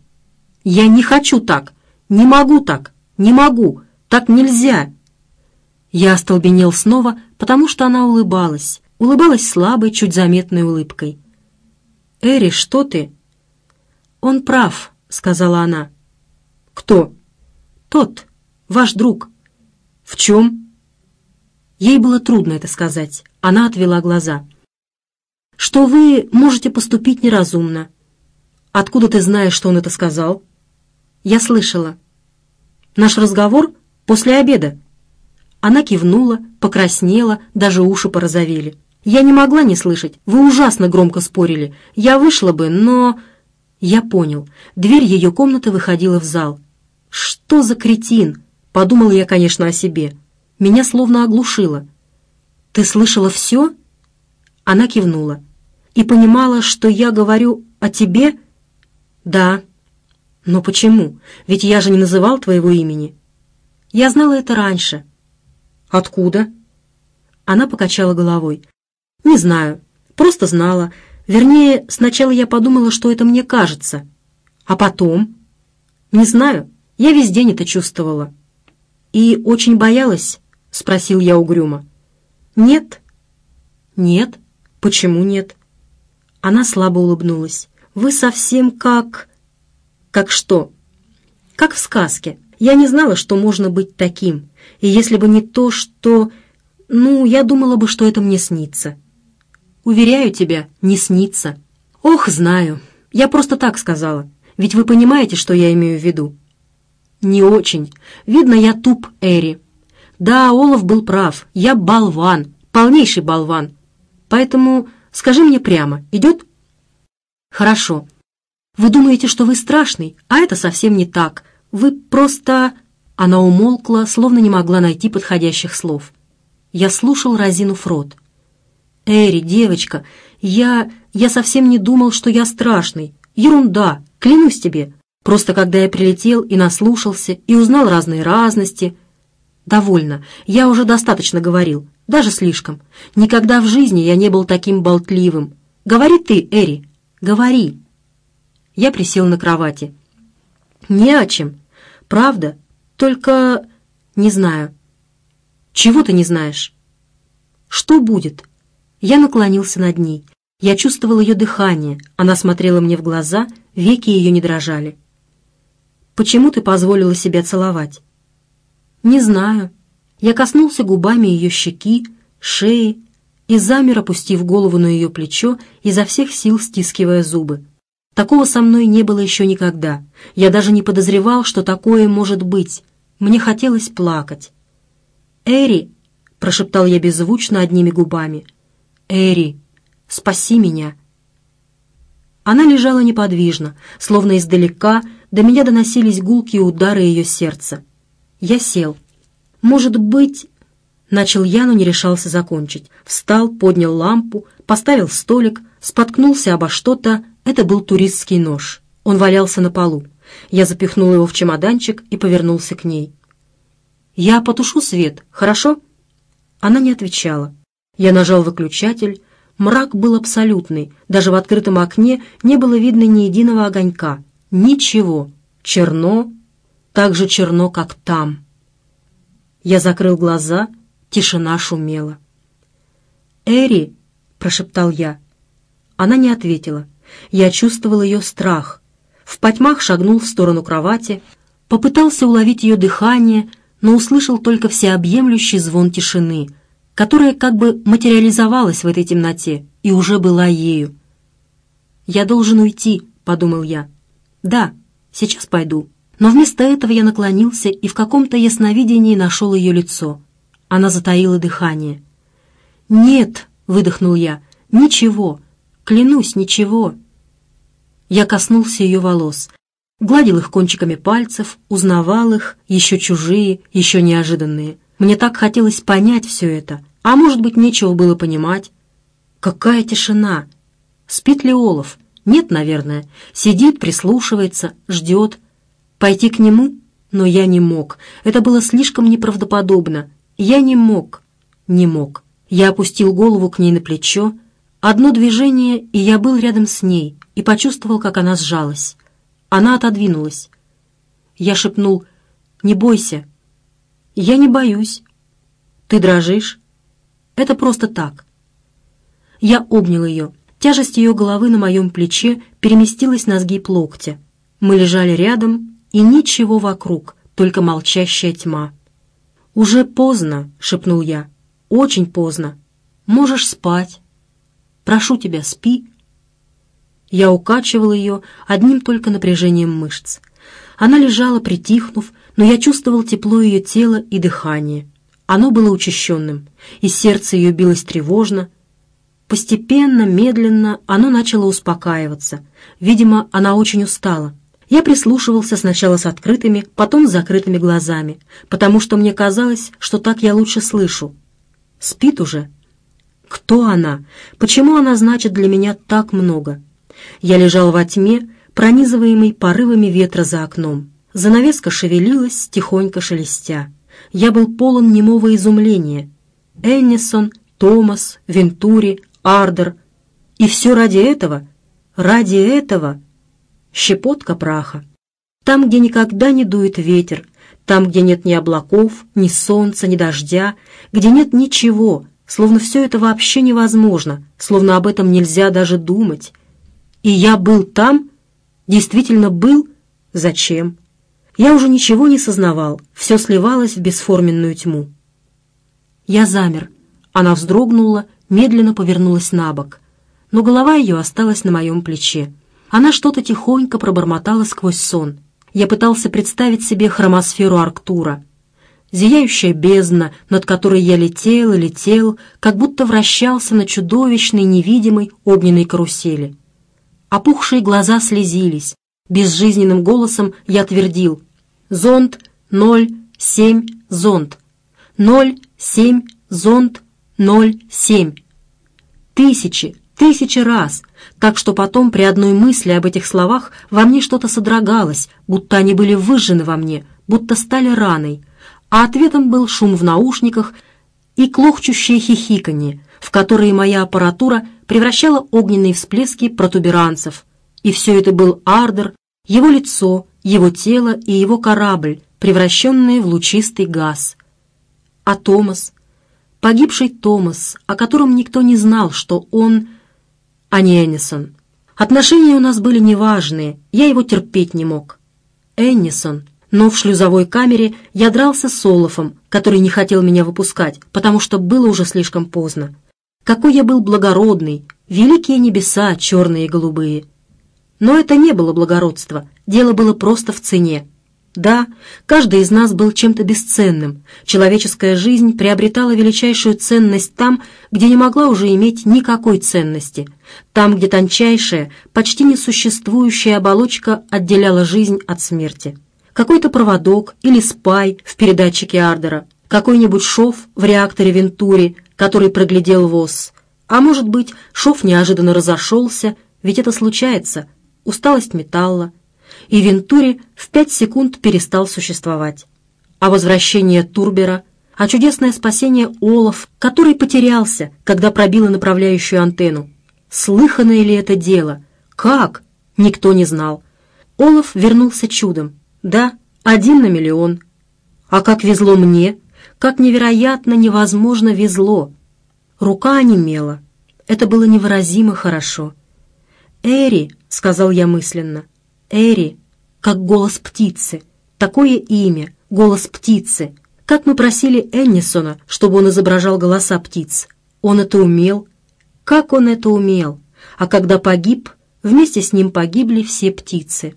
«Я не хочу так! Не могу так! Не могу! Так нельзя!» Я остолбенел снова, потому что она улыбалась. Улыбалась слабой, чуть заметной улыбкой. «Эри, что ты?» «Он прав», — сказала она. «Кто?» «Тот, ваш друг». «В чем?» Ей было трудно это сказать. Она отвела глаза. «Что вы можете поступить неразумно». «Откуда ты знаешь, что он это сказал?» «Я слышала». «Наш разговор после обеда». Она кивнула, покраснела, даже уши порозовели. «Я не могла не слышать. Вы ужасно громко спорили. Я вышла бы, но...» Я понял. Дверь ее комнаты выходила в зал. «Что за кретин?» — подумал я, конечно, о себе. Меня словно оглушило. «Ты слышала все?» Она кивнула. «И понимала, что я говорю о тебе?» «Да». «Но почему? Ведь я же не называл твоего имени». «Я знала это раньше». «Откуда?» Она покачала головой. «Не знаю. Просто знала. Вернее, сначала я подумала, что это мне кажется. А потом? Не знаю, я весь день это чувствовала. И очень боялась, спросил я угрюмо. Нет. Нет? Почему нет? Она слабо улыбнулась. Вы совсем как... Как что? Как в сказке. Я не знала, что можно быть таким. И если бы не то, что... Ну, я думала бы, что это мне снится. Уверяю тебя, не снится. Ох, знаю. Я просто так сказала. Ведь вы понимаете, что я имею в виду? Не очень. Видно, я туп, Эри. Да, Олаф был прав. Я болван, полнейший болван. Поэтому скажи мне прямо, идет? Хорошо. Вы думаете, что вы страшный, а это совсем не так. Вы просто... Она умолкла, словно не могла найти подходящих слов. Я слушал, разинув рот. «Эри, девочка, я... я совсем не думал, что я страшный. Ерунда, клянусь тебе. Просто когда я прилетел и наслушался, и узнал разные разности...» «Довольно. Я уже достаточно говорил. Даже слишком. Никогда в жизни я не был таким болтливым. Говори ты, Эри. Говори». Я присел на кровати. «Не о чем. Правда. Только... не знаю». «Чего ты не знаешь?» «Что будет?» Я наклонился над ней. Я чувствовал ее дыхание. Она смотрела мне в глаза, веки ее не дрожали. «Почему ты позволила себя целовать?» «Не знаю». Я коснулся губами ее щеки, шеи и замер, опустив голову на ее плечо, изо всех сил стискивая зубы. Такого со мной не было еще никогда. Я даже не подозревал, что такое может быть. Мне хотелось плакать. «Эри!» — прошептал я беззвучно одними губами — «Эри, спаси меня!» Она лежала неподвижно, словно издалека до меня доносились гулкие удары ее сердца. Я сел. «Может быть...» Начал я, но не решался закончить. Встал, поднял лампу, поставил столик, споткнулся обо что-то. Это был туристский нож. Он валялся на полу. Я запихнул его в чемоданчик и повернулся к ней. «Я потушу свет, хорошо?» Она не отвечала. Я нажал выключатель. Мрак был абсолютный. Даже в открытом окне не было видно ни единого огонька. Ничего. Черно. Так же черно, как там. Я закрыл глаза. Тишина шумела. «Эри!» — прошептал я. Она не ответила. Я чувствовал ее страх. В потьмах шагнул в сторону кровати, попытался уловить ее дыхание, но услышал только всеобъемлющий звон тишины — которая как бы материализовалась в этой темноте и уже была ею. «Я должен уйти», — подумал я. «Да, сейчас пойду». Но вместо этого я наклонился и в каком-то ясновидении нашел ее лицо. Она затаила дыхание. «Нет», — выдохнул я, — «ничего, клянусь, ничего». Я коснулся ее волос, гладил их кончиками пальцев, узнавал их, еще чужие, еще неожиданные. Мне так хотелось понять все это, а может быть, нечего было понимать. Какая тишина! Спит ли Олаф? Нет, наверное. Сидит, прислушивается, ждет. Пойти к нему? Но я не мог. Это было слишком неправдоподобно. Я не мог. Не мог. Я опустил голову к ней на плечо. Одно движение, и я был рядом с ней, и почувствовал, как она сжалась. Она отодвинулась. Я шепнул «Не бойся». «Я не боюсь». «Ты дрожишь?» «Это просто так». Я обнял ее. Тяжесть ее головы на моем плече переместилась на сгиб локтя. Мы лежали рядом, и ничего вокруг, только молчащая тьма. «Уже поздно», — шепнул я. «Очень поздно. Можешь спать. Прошу тебя, спи». Я укачивал ее одним только напряжением мышц. Она лежала, притихнув, но я чувствовал тепло ее тела и дыхание. Оно было учащенным, и сердце ее билось тревожно, Постепенно, медленно оно начало успокаиваться. Видимо, она очень устала. Я прислушивался сначала с открытыми, потом с закрытыми глазами, потому что мне казалось, что так я лучше слышу. Спит уже. Кто она? Почему она значит для меня так много? Я лежал во тьме, пронизываемый порывами ветра за окном. Занавеска шевелилась, тихонько шелестя. Я был полон немого изумления. Эннисон, Томас, Вентури, ардор. И все ради этого, ради этого щепотка праха. Там, где никогда не дует ветер, там, где нет ни облаков, ни солнца, ни дождя, где нет ничего, словно все это вообще невозможно, словно об этом нельзя даже думать. И я был там, действительно был, зачем? Я уже ничего не сознавал, все сливалось в бесформенную тьму. Я замер. Она вздрогнула медленно повернулась на бок, но голова ее осталась на моем плече. Она что-то тихонько пробормотала сквозь сон. Я пытался представить себе хромосферу Арктура. Зияющая бездна, над которой я летел и летел, как будто вращался на чудовищной, невидимой огненной карусели. Опухшие глаза слезились. Безжизненным голосом я твердил «Зонд, ноль, семь, зонд, ноль, семь, зонд, ноль семь. Тысячи, тысячи раз, так что потом при одной мысли об этих словах во мне что-то содрогалось, будто они были выжжены во мне, будто стали раной, а ответом был шум в наушниках и клохчущее хихиканье, в которые моя аппаратура превращала огненные всплески протуберанцев. И все это был Ардер, его лицо, его тело и его корабль, превращенные в лучистый газ. А Томас, Погибший Томас, о котором никто не знал, что он... а не Эннисон. Отношения у нас были неважные, я его терпеть не мог. Эннисон. Но в шлюзовой камере я дрался с Олафом, который не хотел меня выпускать, потому что было уже слишком поздно. Какой я был благородный, великие небеса, черные и голубые. Но это не было благородство, дело было просто в цене. Да, каждый из нас был чем-то бесценным. Человеческая жизнь приобретала величайшую ценность там, где не могла уже иметь никакой ценности. Там, где тончайшая, почти несуществующая оболочка отделяла жизнь от смерти. Какой-то проводок или спай в передатчике Ардера, какой-нибудь шов в реакторе Вентури, который проглядел ВОЗ. А может быть, шов неожиданно разошелся, ведь это случается, усталость металла, и Вентури в пять секунд перестал существовать. А возвращение Турбера, а чудесное спасение Олаф, который потерялся, когда пробила направляющую антенну. Слыханное ли это дело? Как? Никто не знал. Олаф вернулся чудом. Да, один на миллион. А как везло мне, как невероятно невозможно везло. Рука онемела. Это было невыразимо хорошо. «Эри», — сказал я мысленно, — Эри, как голос птицы. Такое имя, голос птицы. Как мы просили Эннисона, чтобы он изображал голоса птиц. Он это умел. Как он это умел? А когда погиб, Вместе с ним погибли все птицы.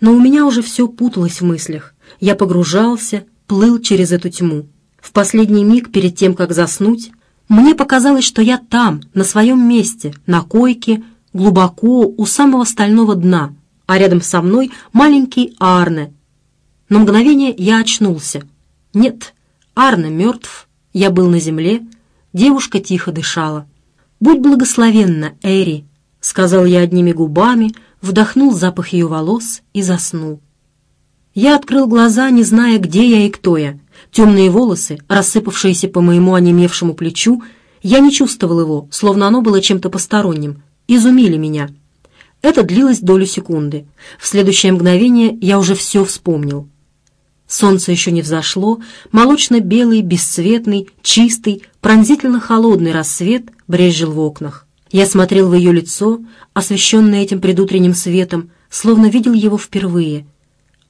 Но у меня уже все путалось в мыслях. Я погружался, плыл через эту тьму. В последний миг перед тем, как заснуть, мне показалось, что я там, на своем месте, на койке, глубоко у самого стального дна, а рядом со мной маленький Арне. На мгновение я очнулся. Нет, Арне мертв, я был на земле, девушка тихо дышала. «Будь благословенна, Эри», — сказал я одними губами, вдохнул запах ее волос и заснул. Я открыл глаза, не зная, где я и кто я. Темные волосы, рассыпавшиеся по моему онемевшему плечу, я не чувствовал его, словно оно было чем-то посторонним, изумили меня. Это длилось долю секунды. В следующее мгновение я уже все вспомнил. Солнце еще не взошло, молочно-белый, бесцветный, чистый, пронзительно холодный рассвет брезжил в окнах. Я смотрел в ее лицо, освещенное этим предутренним светом, словно видел его впервые —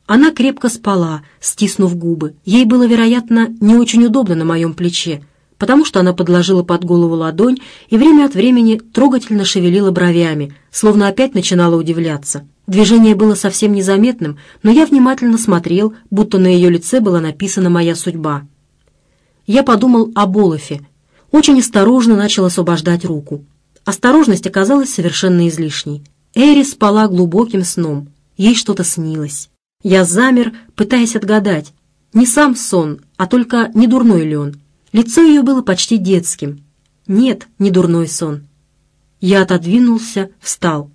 она крепко спала, стиснув губы. Ей было, вероятно, не очень удобно на моем плече, потому что она подложила под голову ладонь и время от времени трогательно шевелила бровями, словно опять начинала удивляться. Движение было совсем незаметным, но я внимательно смотрел, будто на ее лице была написана моя судьба. Я подумал об Олафе. Очень осторожно начал освобождать руку. Осторожность оказалась совершенно излишней. Эри спала глубоким сном. Ей что-то снилось. Я замер, пытаясь отгадать. Не сам сон, а только не дурной ли он. Лицо ее было почти детским. Нет, не дурной сон. Я отодвинулся, встал.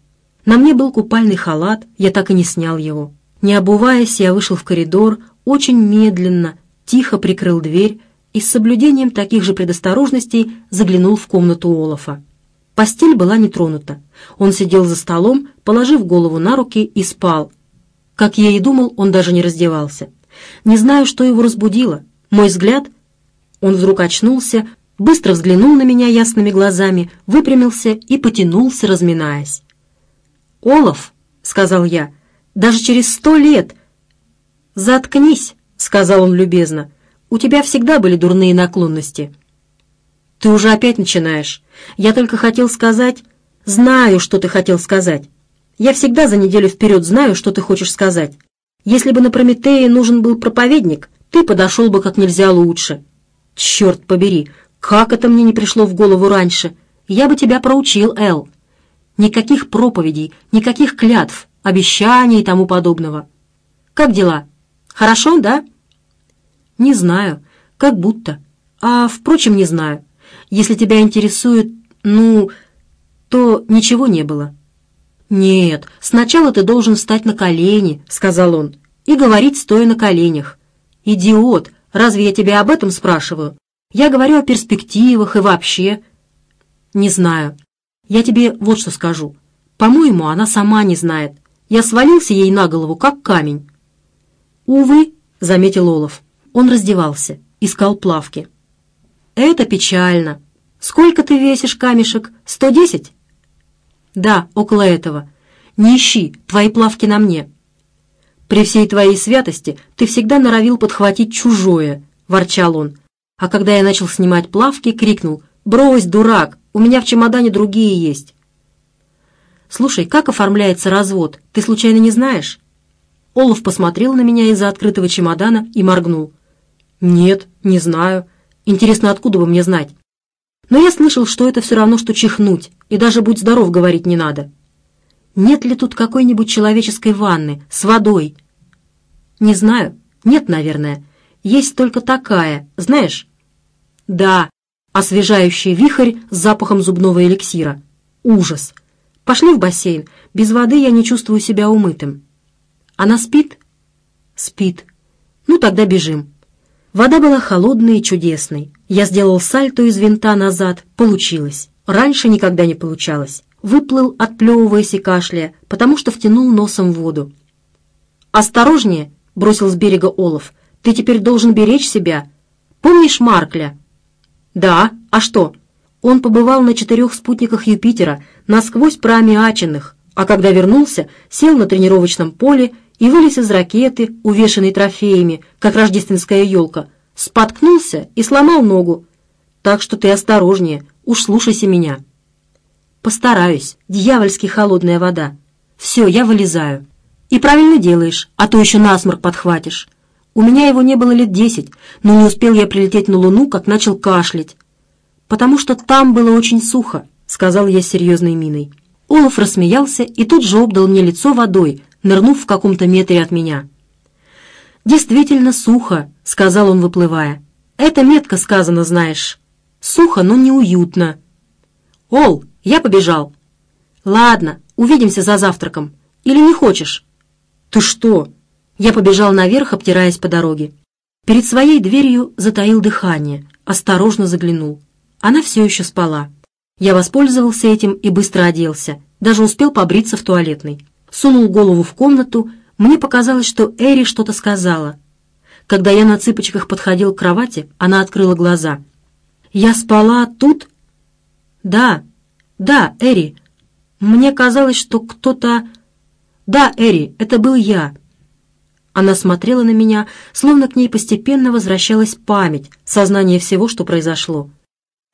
На мне был купальный халат, я так и не снял его. Не обуваясь, я вышел в коридор, очень медленно, тихо прикрыл дверь и с соблюдением таких же предосторожностей заглянул в комнату Олафа. Постель была не тронута. Он сидел за столом, положив голову на руки и спал, как я и думал, он даже не раздевался. Не знаю, что его разбудило. Мой взгляд... Он вдруг очнулся, быстро взглянул на меня ясными глазами, выпрямился и потянулся, разминаясь. «Олаф», — сказал я, — «даже через сто лет...» «Заткнись», — сказал он любезно, — «у тебя всегда были дурные наклонности». «Ты уже опять начинаешь. Я только хотел сказать...» «Знаю, что ты хотел сказать. Я всегда за неделю вперед знаю, что ты хочешь сказать. Если бы на Прометее нужен был проповедник, ты подошел бы как нельзя лучше. Черт побери, как это мне не пришло в голову раньше? Я бы тебя проучил, Эл. Никаких проповедей, никаких клятв, обещаний и тому подобного. Как дела? Хорошо, да? Не знаю, как будто. А, впрочем, не знаю. Если тебя интересует, ну, то ничего не было. «Нет, сначала ты должен встать на колени», — сказал он, — «и говорить, стоя на коленях». «Идиот! Разве я тебя об этом спрашиваю? Я говорю о перспективах и вообще...» «Не знаю. Я тебе вот что скажу. По-моему, она сама не знает. Я свалился ей на голову, как камень». «Увы», — заметил Олаф. Он раздевался, искал плавки. «Это печально. Сколько ты весишь, камешек? Сто десять?» «Да, около этого. Не ищи, твои плавки на мне». «При всей твоей святости ты всегда норовил подхватить чужое», — ворчал он. А когда я начал снимать плавки, крикнул «Брось, дурак, у меня в чемодане другие есть». «Слушай, как оформляется развод, ты случайно не знаешь?» Олаф посмотрел на меня из-за открытого чемодана и моргнул. «Нет, не знаю. Интересно, откуда бы мне знать?» Но я слышал, что это все равно, что чихнуть, и даже «будь здоров» говорить не надо. Нет ли тут какой-нибудь человеческой ванны с водой? Не знаю. Нет, наверное. Есть только такая, знаешь? Да, освежающий вихрь с запахом зубного эликсира. Ужас. Пошли в бассейн. Без воды я не чувствую себя умытым. Она спит? Спит. Ну, тогда бежим. Вода была холодной и чудесной. Я сделал сальто из винта назад. Получилось. Раньше никогда не получалось. Выплыл, отплевываясь и кашляя, потому что втянул носом в воду. «Осторожнее!» — бросил с берега Олов. «Ты теперь должен беречь себя. Помнишь Маркля?» «Да. А что?» Он побывал на четырех спутниках Юпитера, насквозь проамиаченных, а когда вернулся, сел на тренировочном поле и вылез из ракеты, увешанной трофеями, как рождественская елка, споткнулся и сломал ногу. Так что ты осторожнее, уж слушайся меня». Постараюсь. Дьявольски холодная вода. Все, я вылезаю. И правильно делаешь, а то еще насморк подхватишь. У меня его не было лет десять, но не успел я прилететь на Луну, как начал кашлять. Потому что там было очень сухо, сказал я с серьезной миной. Олаф рассмеялся и тут же обдал мне лицо водой, нырнув в каком-то метре от меня. «Действительно сухо», — сказал он, выплывая. «Это метко сказано, знаешь. Сухо, но неуютно». «Ол, я побежал». «Ладно, увидимся за завтраком. Или не хочешь?» «Ты что?» Я побежал наверх, обтираясь по дороге. Перед своей дверью затаил дыхание, осторожно заглянул. Она все еще спала. Я воспользовался этим и быстро оделся, даже успел побриться в туалетной. Сунул голову в комнату, мне показалось, что Эри что-то сказала. Когда я на цыпочках подходил к кровати, она открыла глаза. «Я спала тут?» «Да, да, Эри. Мне казалось, что кто-то...» «Да, Эри, это был я». Она смотрела на меня, словно к ней постепенно возвращалась память, сознание всего, что произошло.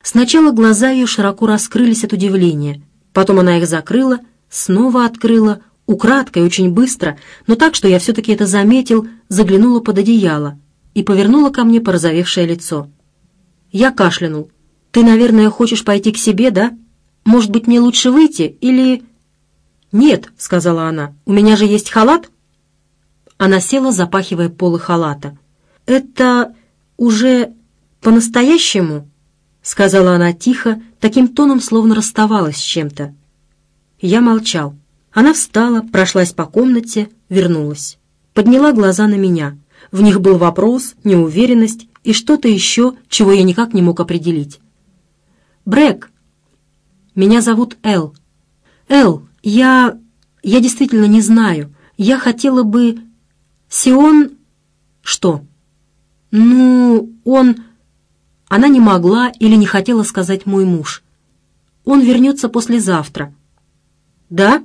Сначала глаза ее широко раскрылись от удивления, потом она их закрыла, снова открыла, украдкой, очень быстро, но так, что я все-таки это заметил, заглянула под одеяло и повернула ко мне порозовевшее лицо. Я кашлянул. «Ты, наверное, хочешь пойти к себе, да? Может быть, мне лучше выйти или...» «Нет», — сказала она, — «у меня же есть халат». Она села, запахивая полы халата. «Это уже по-настоящему?» — сказала она тихо, таким тоном, словно расставалась с чем-то. Я молчал. Она встала, прошлась по комнате, вернулась. Подняла глаза на меня. В них был вопрос, неуверенность и что-то еще, чего я никак не мог определить. «Брэк, меня зовут Эл. Эл, я... я действительно не знаю. Я хотела бы... Сион... Что? Ну, он... Она не могла или не хотела сказать «мой муж». Он вернется послезавтра. Да?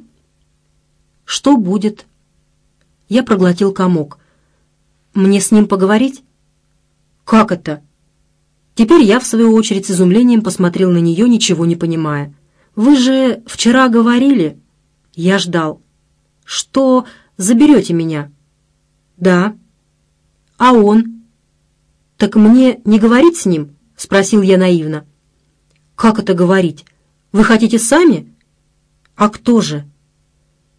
Что будет? Я проглотил комок. Мне с ним поговорить? Как это? Теперь я, в свою очередь, с изумлением посмотрел на нее, ничего не понимая. Вы же вчера говорили... Я ждал. Что заберете меня? Да. А он? Так мне не говорить с ним? Спросил я наивно. Как это говорить? Вы хотите сами? А кто же?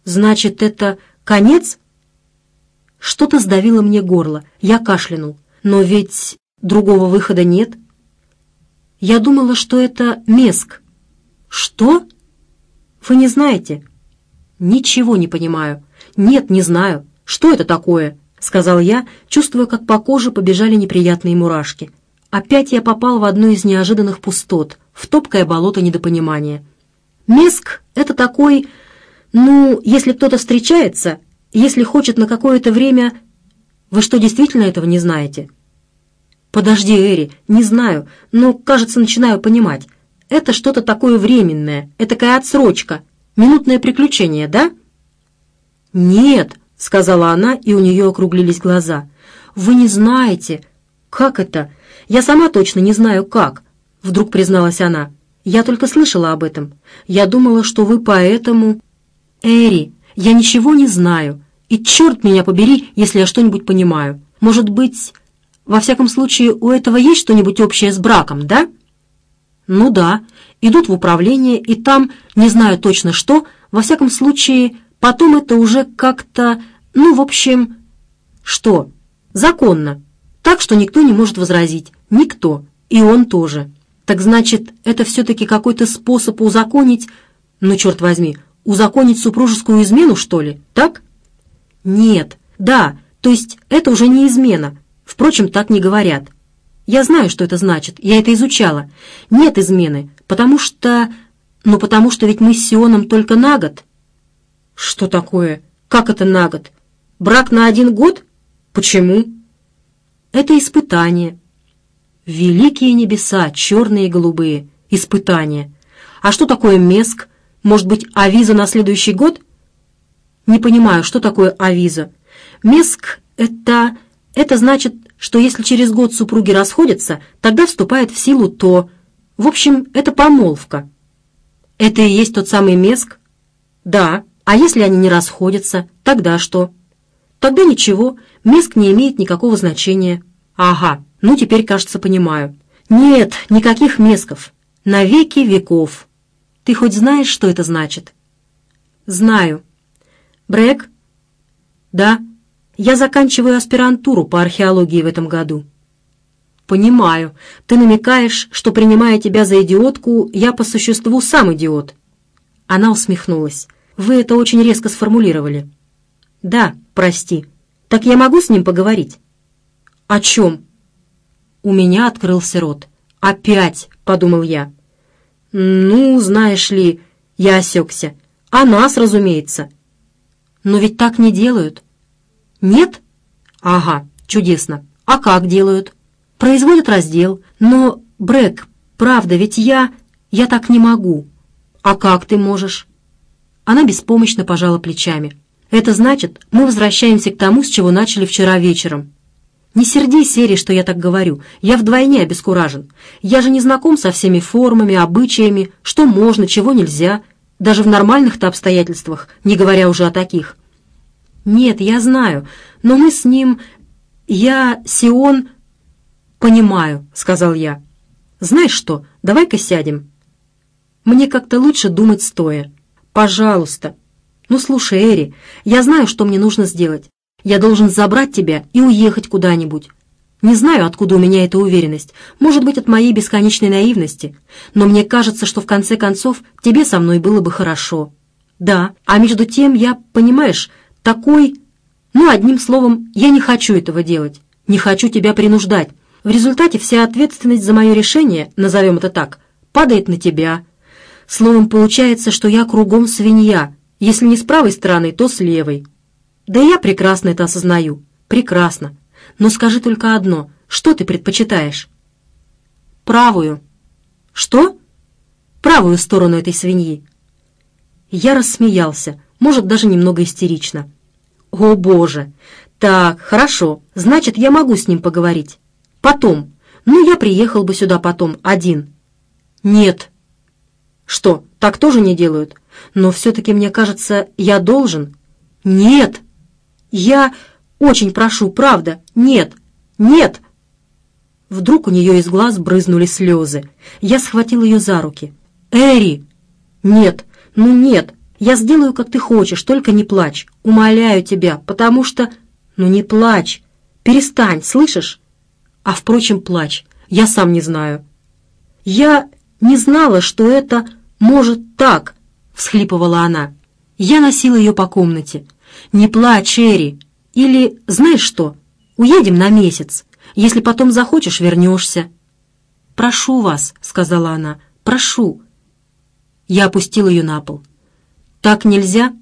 Значит, это конец? Что-то сдавило мне горло. Я кашлянул. Но ведь другого выхода нет. Я думала, что это меск. Что? Вы не знаете? Ничего не понимаю. Нет, не знаю. Что это такое? Сказал я, чувствуя, как по коже побежали неприятные мурашки. Опять я попал в одну из неожиданных пустот, в топкое болото недопонимания. Меск — это такой «Ну, если кто-то встречается, если хочет на какое-то время...» «Вы что, действительно этого не знаете?» «Подожди, Эри, не знаю, но, кажется, начинаю понимать. Это что-то такое временное, этакая отсрочка, минутное приключение, да?» «Нет», — сказала она, и у нее округлились глаза. «Вы не знаете. Как это? Я сама точно не знаю, как», — вдруг призналась она. «Я только слышала об этом. Я думала, что вы поэтому...» «Эри, я ничего не знаю, и черт меня побери, если я что-нибудь понимаю. Может быть, во всяком случае, у этого есть что-нибудь общее с браком, да?» «Ну да, идут в управление, и там, не знаю точно что, во всяком случае, потом это уже как-то, ну, в общем...» «Что? Законно. Так, что никто не может возразить. Никто. И он тоже. Так значит, это все-таки какой-то способ узаконить... Ну, черт возьми, узаконить супружескую измену, что ли, так? Нет, да, то есть это уже не измена. Впрочем, так не говорят. Я знаю, что это значит, я это изучала. Нет измены, потому что... Ну, потому что ведь мы с Сионом только на год. Что такое? Как это на год? Брак на один год? Почему? Это испытание. Великие небеса, черные и голубые. Испытания. А что такое меск? Может быть, авиза на следующий год? Не понимаю, что такое авиза. Меск — это... Это значит, что если через год супруги расходятся, тогда вступает в силу то... В общем, это помолвка. Это и есть тот самый Меск? Да. А если они не расходятся, тогда что? Тогда ничего, Меск не имеет никакого значения. Ага, ну теперь, кажется, понимаю. Нет, никаких Месков. На веки веков. Ты хоть знаешь, что это значит? Знаю. Брэк? Да. Я заканчиваю аспирантуру по археологии в этом году. «Понимаю. Ты намекаешь, что, принимая тебя за идиотку, я по существу сам идиот». Она усмехнулась. «Вы это очень резко сформулировали». «Да, прости. Так я могу с ним поговорить?» «О чем?» У меня открылся рот. «Опять!» — подумал я. «Ну, знаешь ли...» — я осекся. «А нас, разумеется». «Но ведь так не делают». «Нет?» «Ага, чудесно. А как делают?» производят раздел. Но, Брэк, правда, ведь я... я так не могу. А как ты можешь?» Она беспомощно пожала плечами. «Это значит, мы возвращаемся к тому, с чего начали вчера вечером. Не сердись, Сери, что я так говорю. Я вдвойне обескуражен. Я же не знаком со всеми формами, обычаями, что можно, чего нельзя, даже в нормальных-то обстоятельствах, не говоря уже о таких. Нет, я знаю, но мы с ним... Я, Сион, «Понимаю», — сказал я. «Знаешь что, давай-ка сядем. Мне как-то лучше думать стоя. Пожалуйста. Ну, слушай, Эри, я знаю, что мне нужно сделать. Я должен забрать тебя и уехать куда-нибудь. Не знаю, откуда у меня эта уверенность. Может быть, от моей бесконечной наивности. Но мне кажется, что в конце концов тебе со мной было бы хорошо. Да, а между тем я, понимаешь, такой... Ну, одним словом, я не хочу этого делать. Не хочу тебя принуждать. В результате вся ответственность за мое решение, назовем это так, падает на тебя. Словом, получается, что я кругом свинья, если не с правой стороны, то с левой. Да я прекрасно это осознаю. Прекрасно. Но скажи только одно. Что ты предпочитаешь? Правую. Что? Правую сторону этой свиньи. Я рассмеялся, может, даже немного истерично. О, Боже! Так, хорошо, значит, я могу с ним поговорить. Потом. Ну, я приехал бы сюда потом, один. Нет. Что, так тоже не делают? Но все-таки, мне кажется, я должен. Нет. Я очень прошу, правда. Нет. Нет. Вдруг у нее из глаз брызнули слезы. Я схватил ее за руки. «Эри!» «Нет, ну нет, я сделаю, как ты хочешь, только не плачь. Умоляю тебя, потому что...» «Ну не плачь! Перестань, слышишь?» А, впрочем, плачь. Я сам не знаю. Я не знала, что это может так, всхлипывала она. Я носила ее по комнате. Не плачь, Эри. Или, знаешь что, уедем на месяц. Если потом захочешь, вернешься. «Прошу вас», — сказала она, — «прошу». Я опустил ее на пол. «Так нельзя?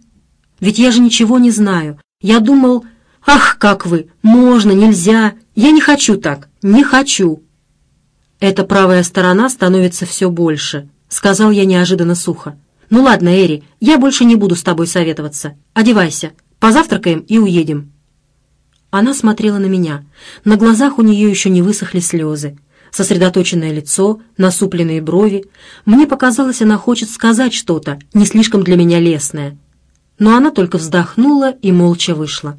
Ведь я же ничего не знаю. Я думал, ах, как вы, можно, нельзя. Я не хочу так. «Не хочу». «Эта правая сторона становится все больше», — сказал я неожиданно сухо. «Ну ладно, Эри, я больше не буду с тобой советоваться. Одевайся, позавтракаем и уедем». Она смотрела на меня. На глазах у нее еще не высохли слезы. Сосредоточенное лицо, насупленные брови. Мне показалось, она хочет сказать что-то, не слишком для меня лестное. Но она только вздохнула и молча вышла.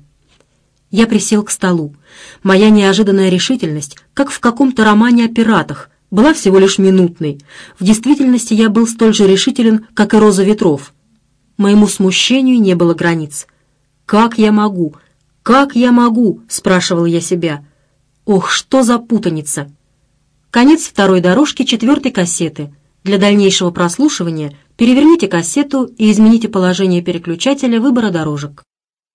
Я присел к столу. Моя неожиданная решительность, как в каком-то романе о пиратах, была всего лишь минутной. В действительности я был столь же решителен, как и роза ветров. Моему смущению не было границ. «Как я могу? Как я могу?» — спрашивал я себя. «Ох, что за путаница!» Конец второй дорожки четвертой кассеты. Для дальнейшего прослушивания переверните кассету и измените положение переключателя выбора дорожек.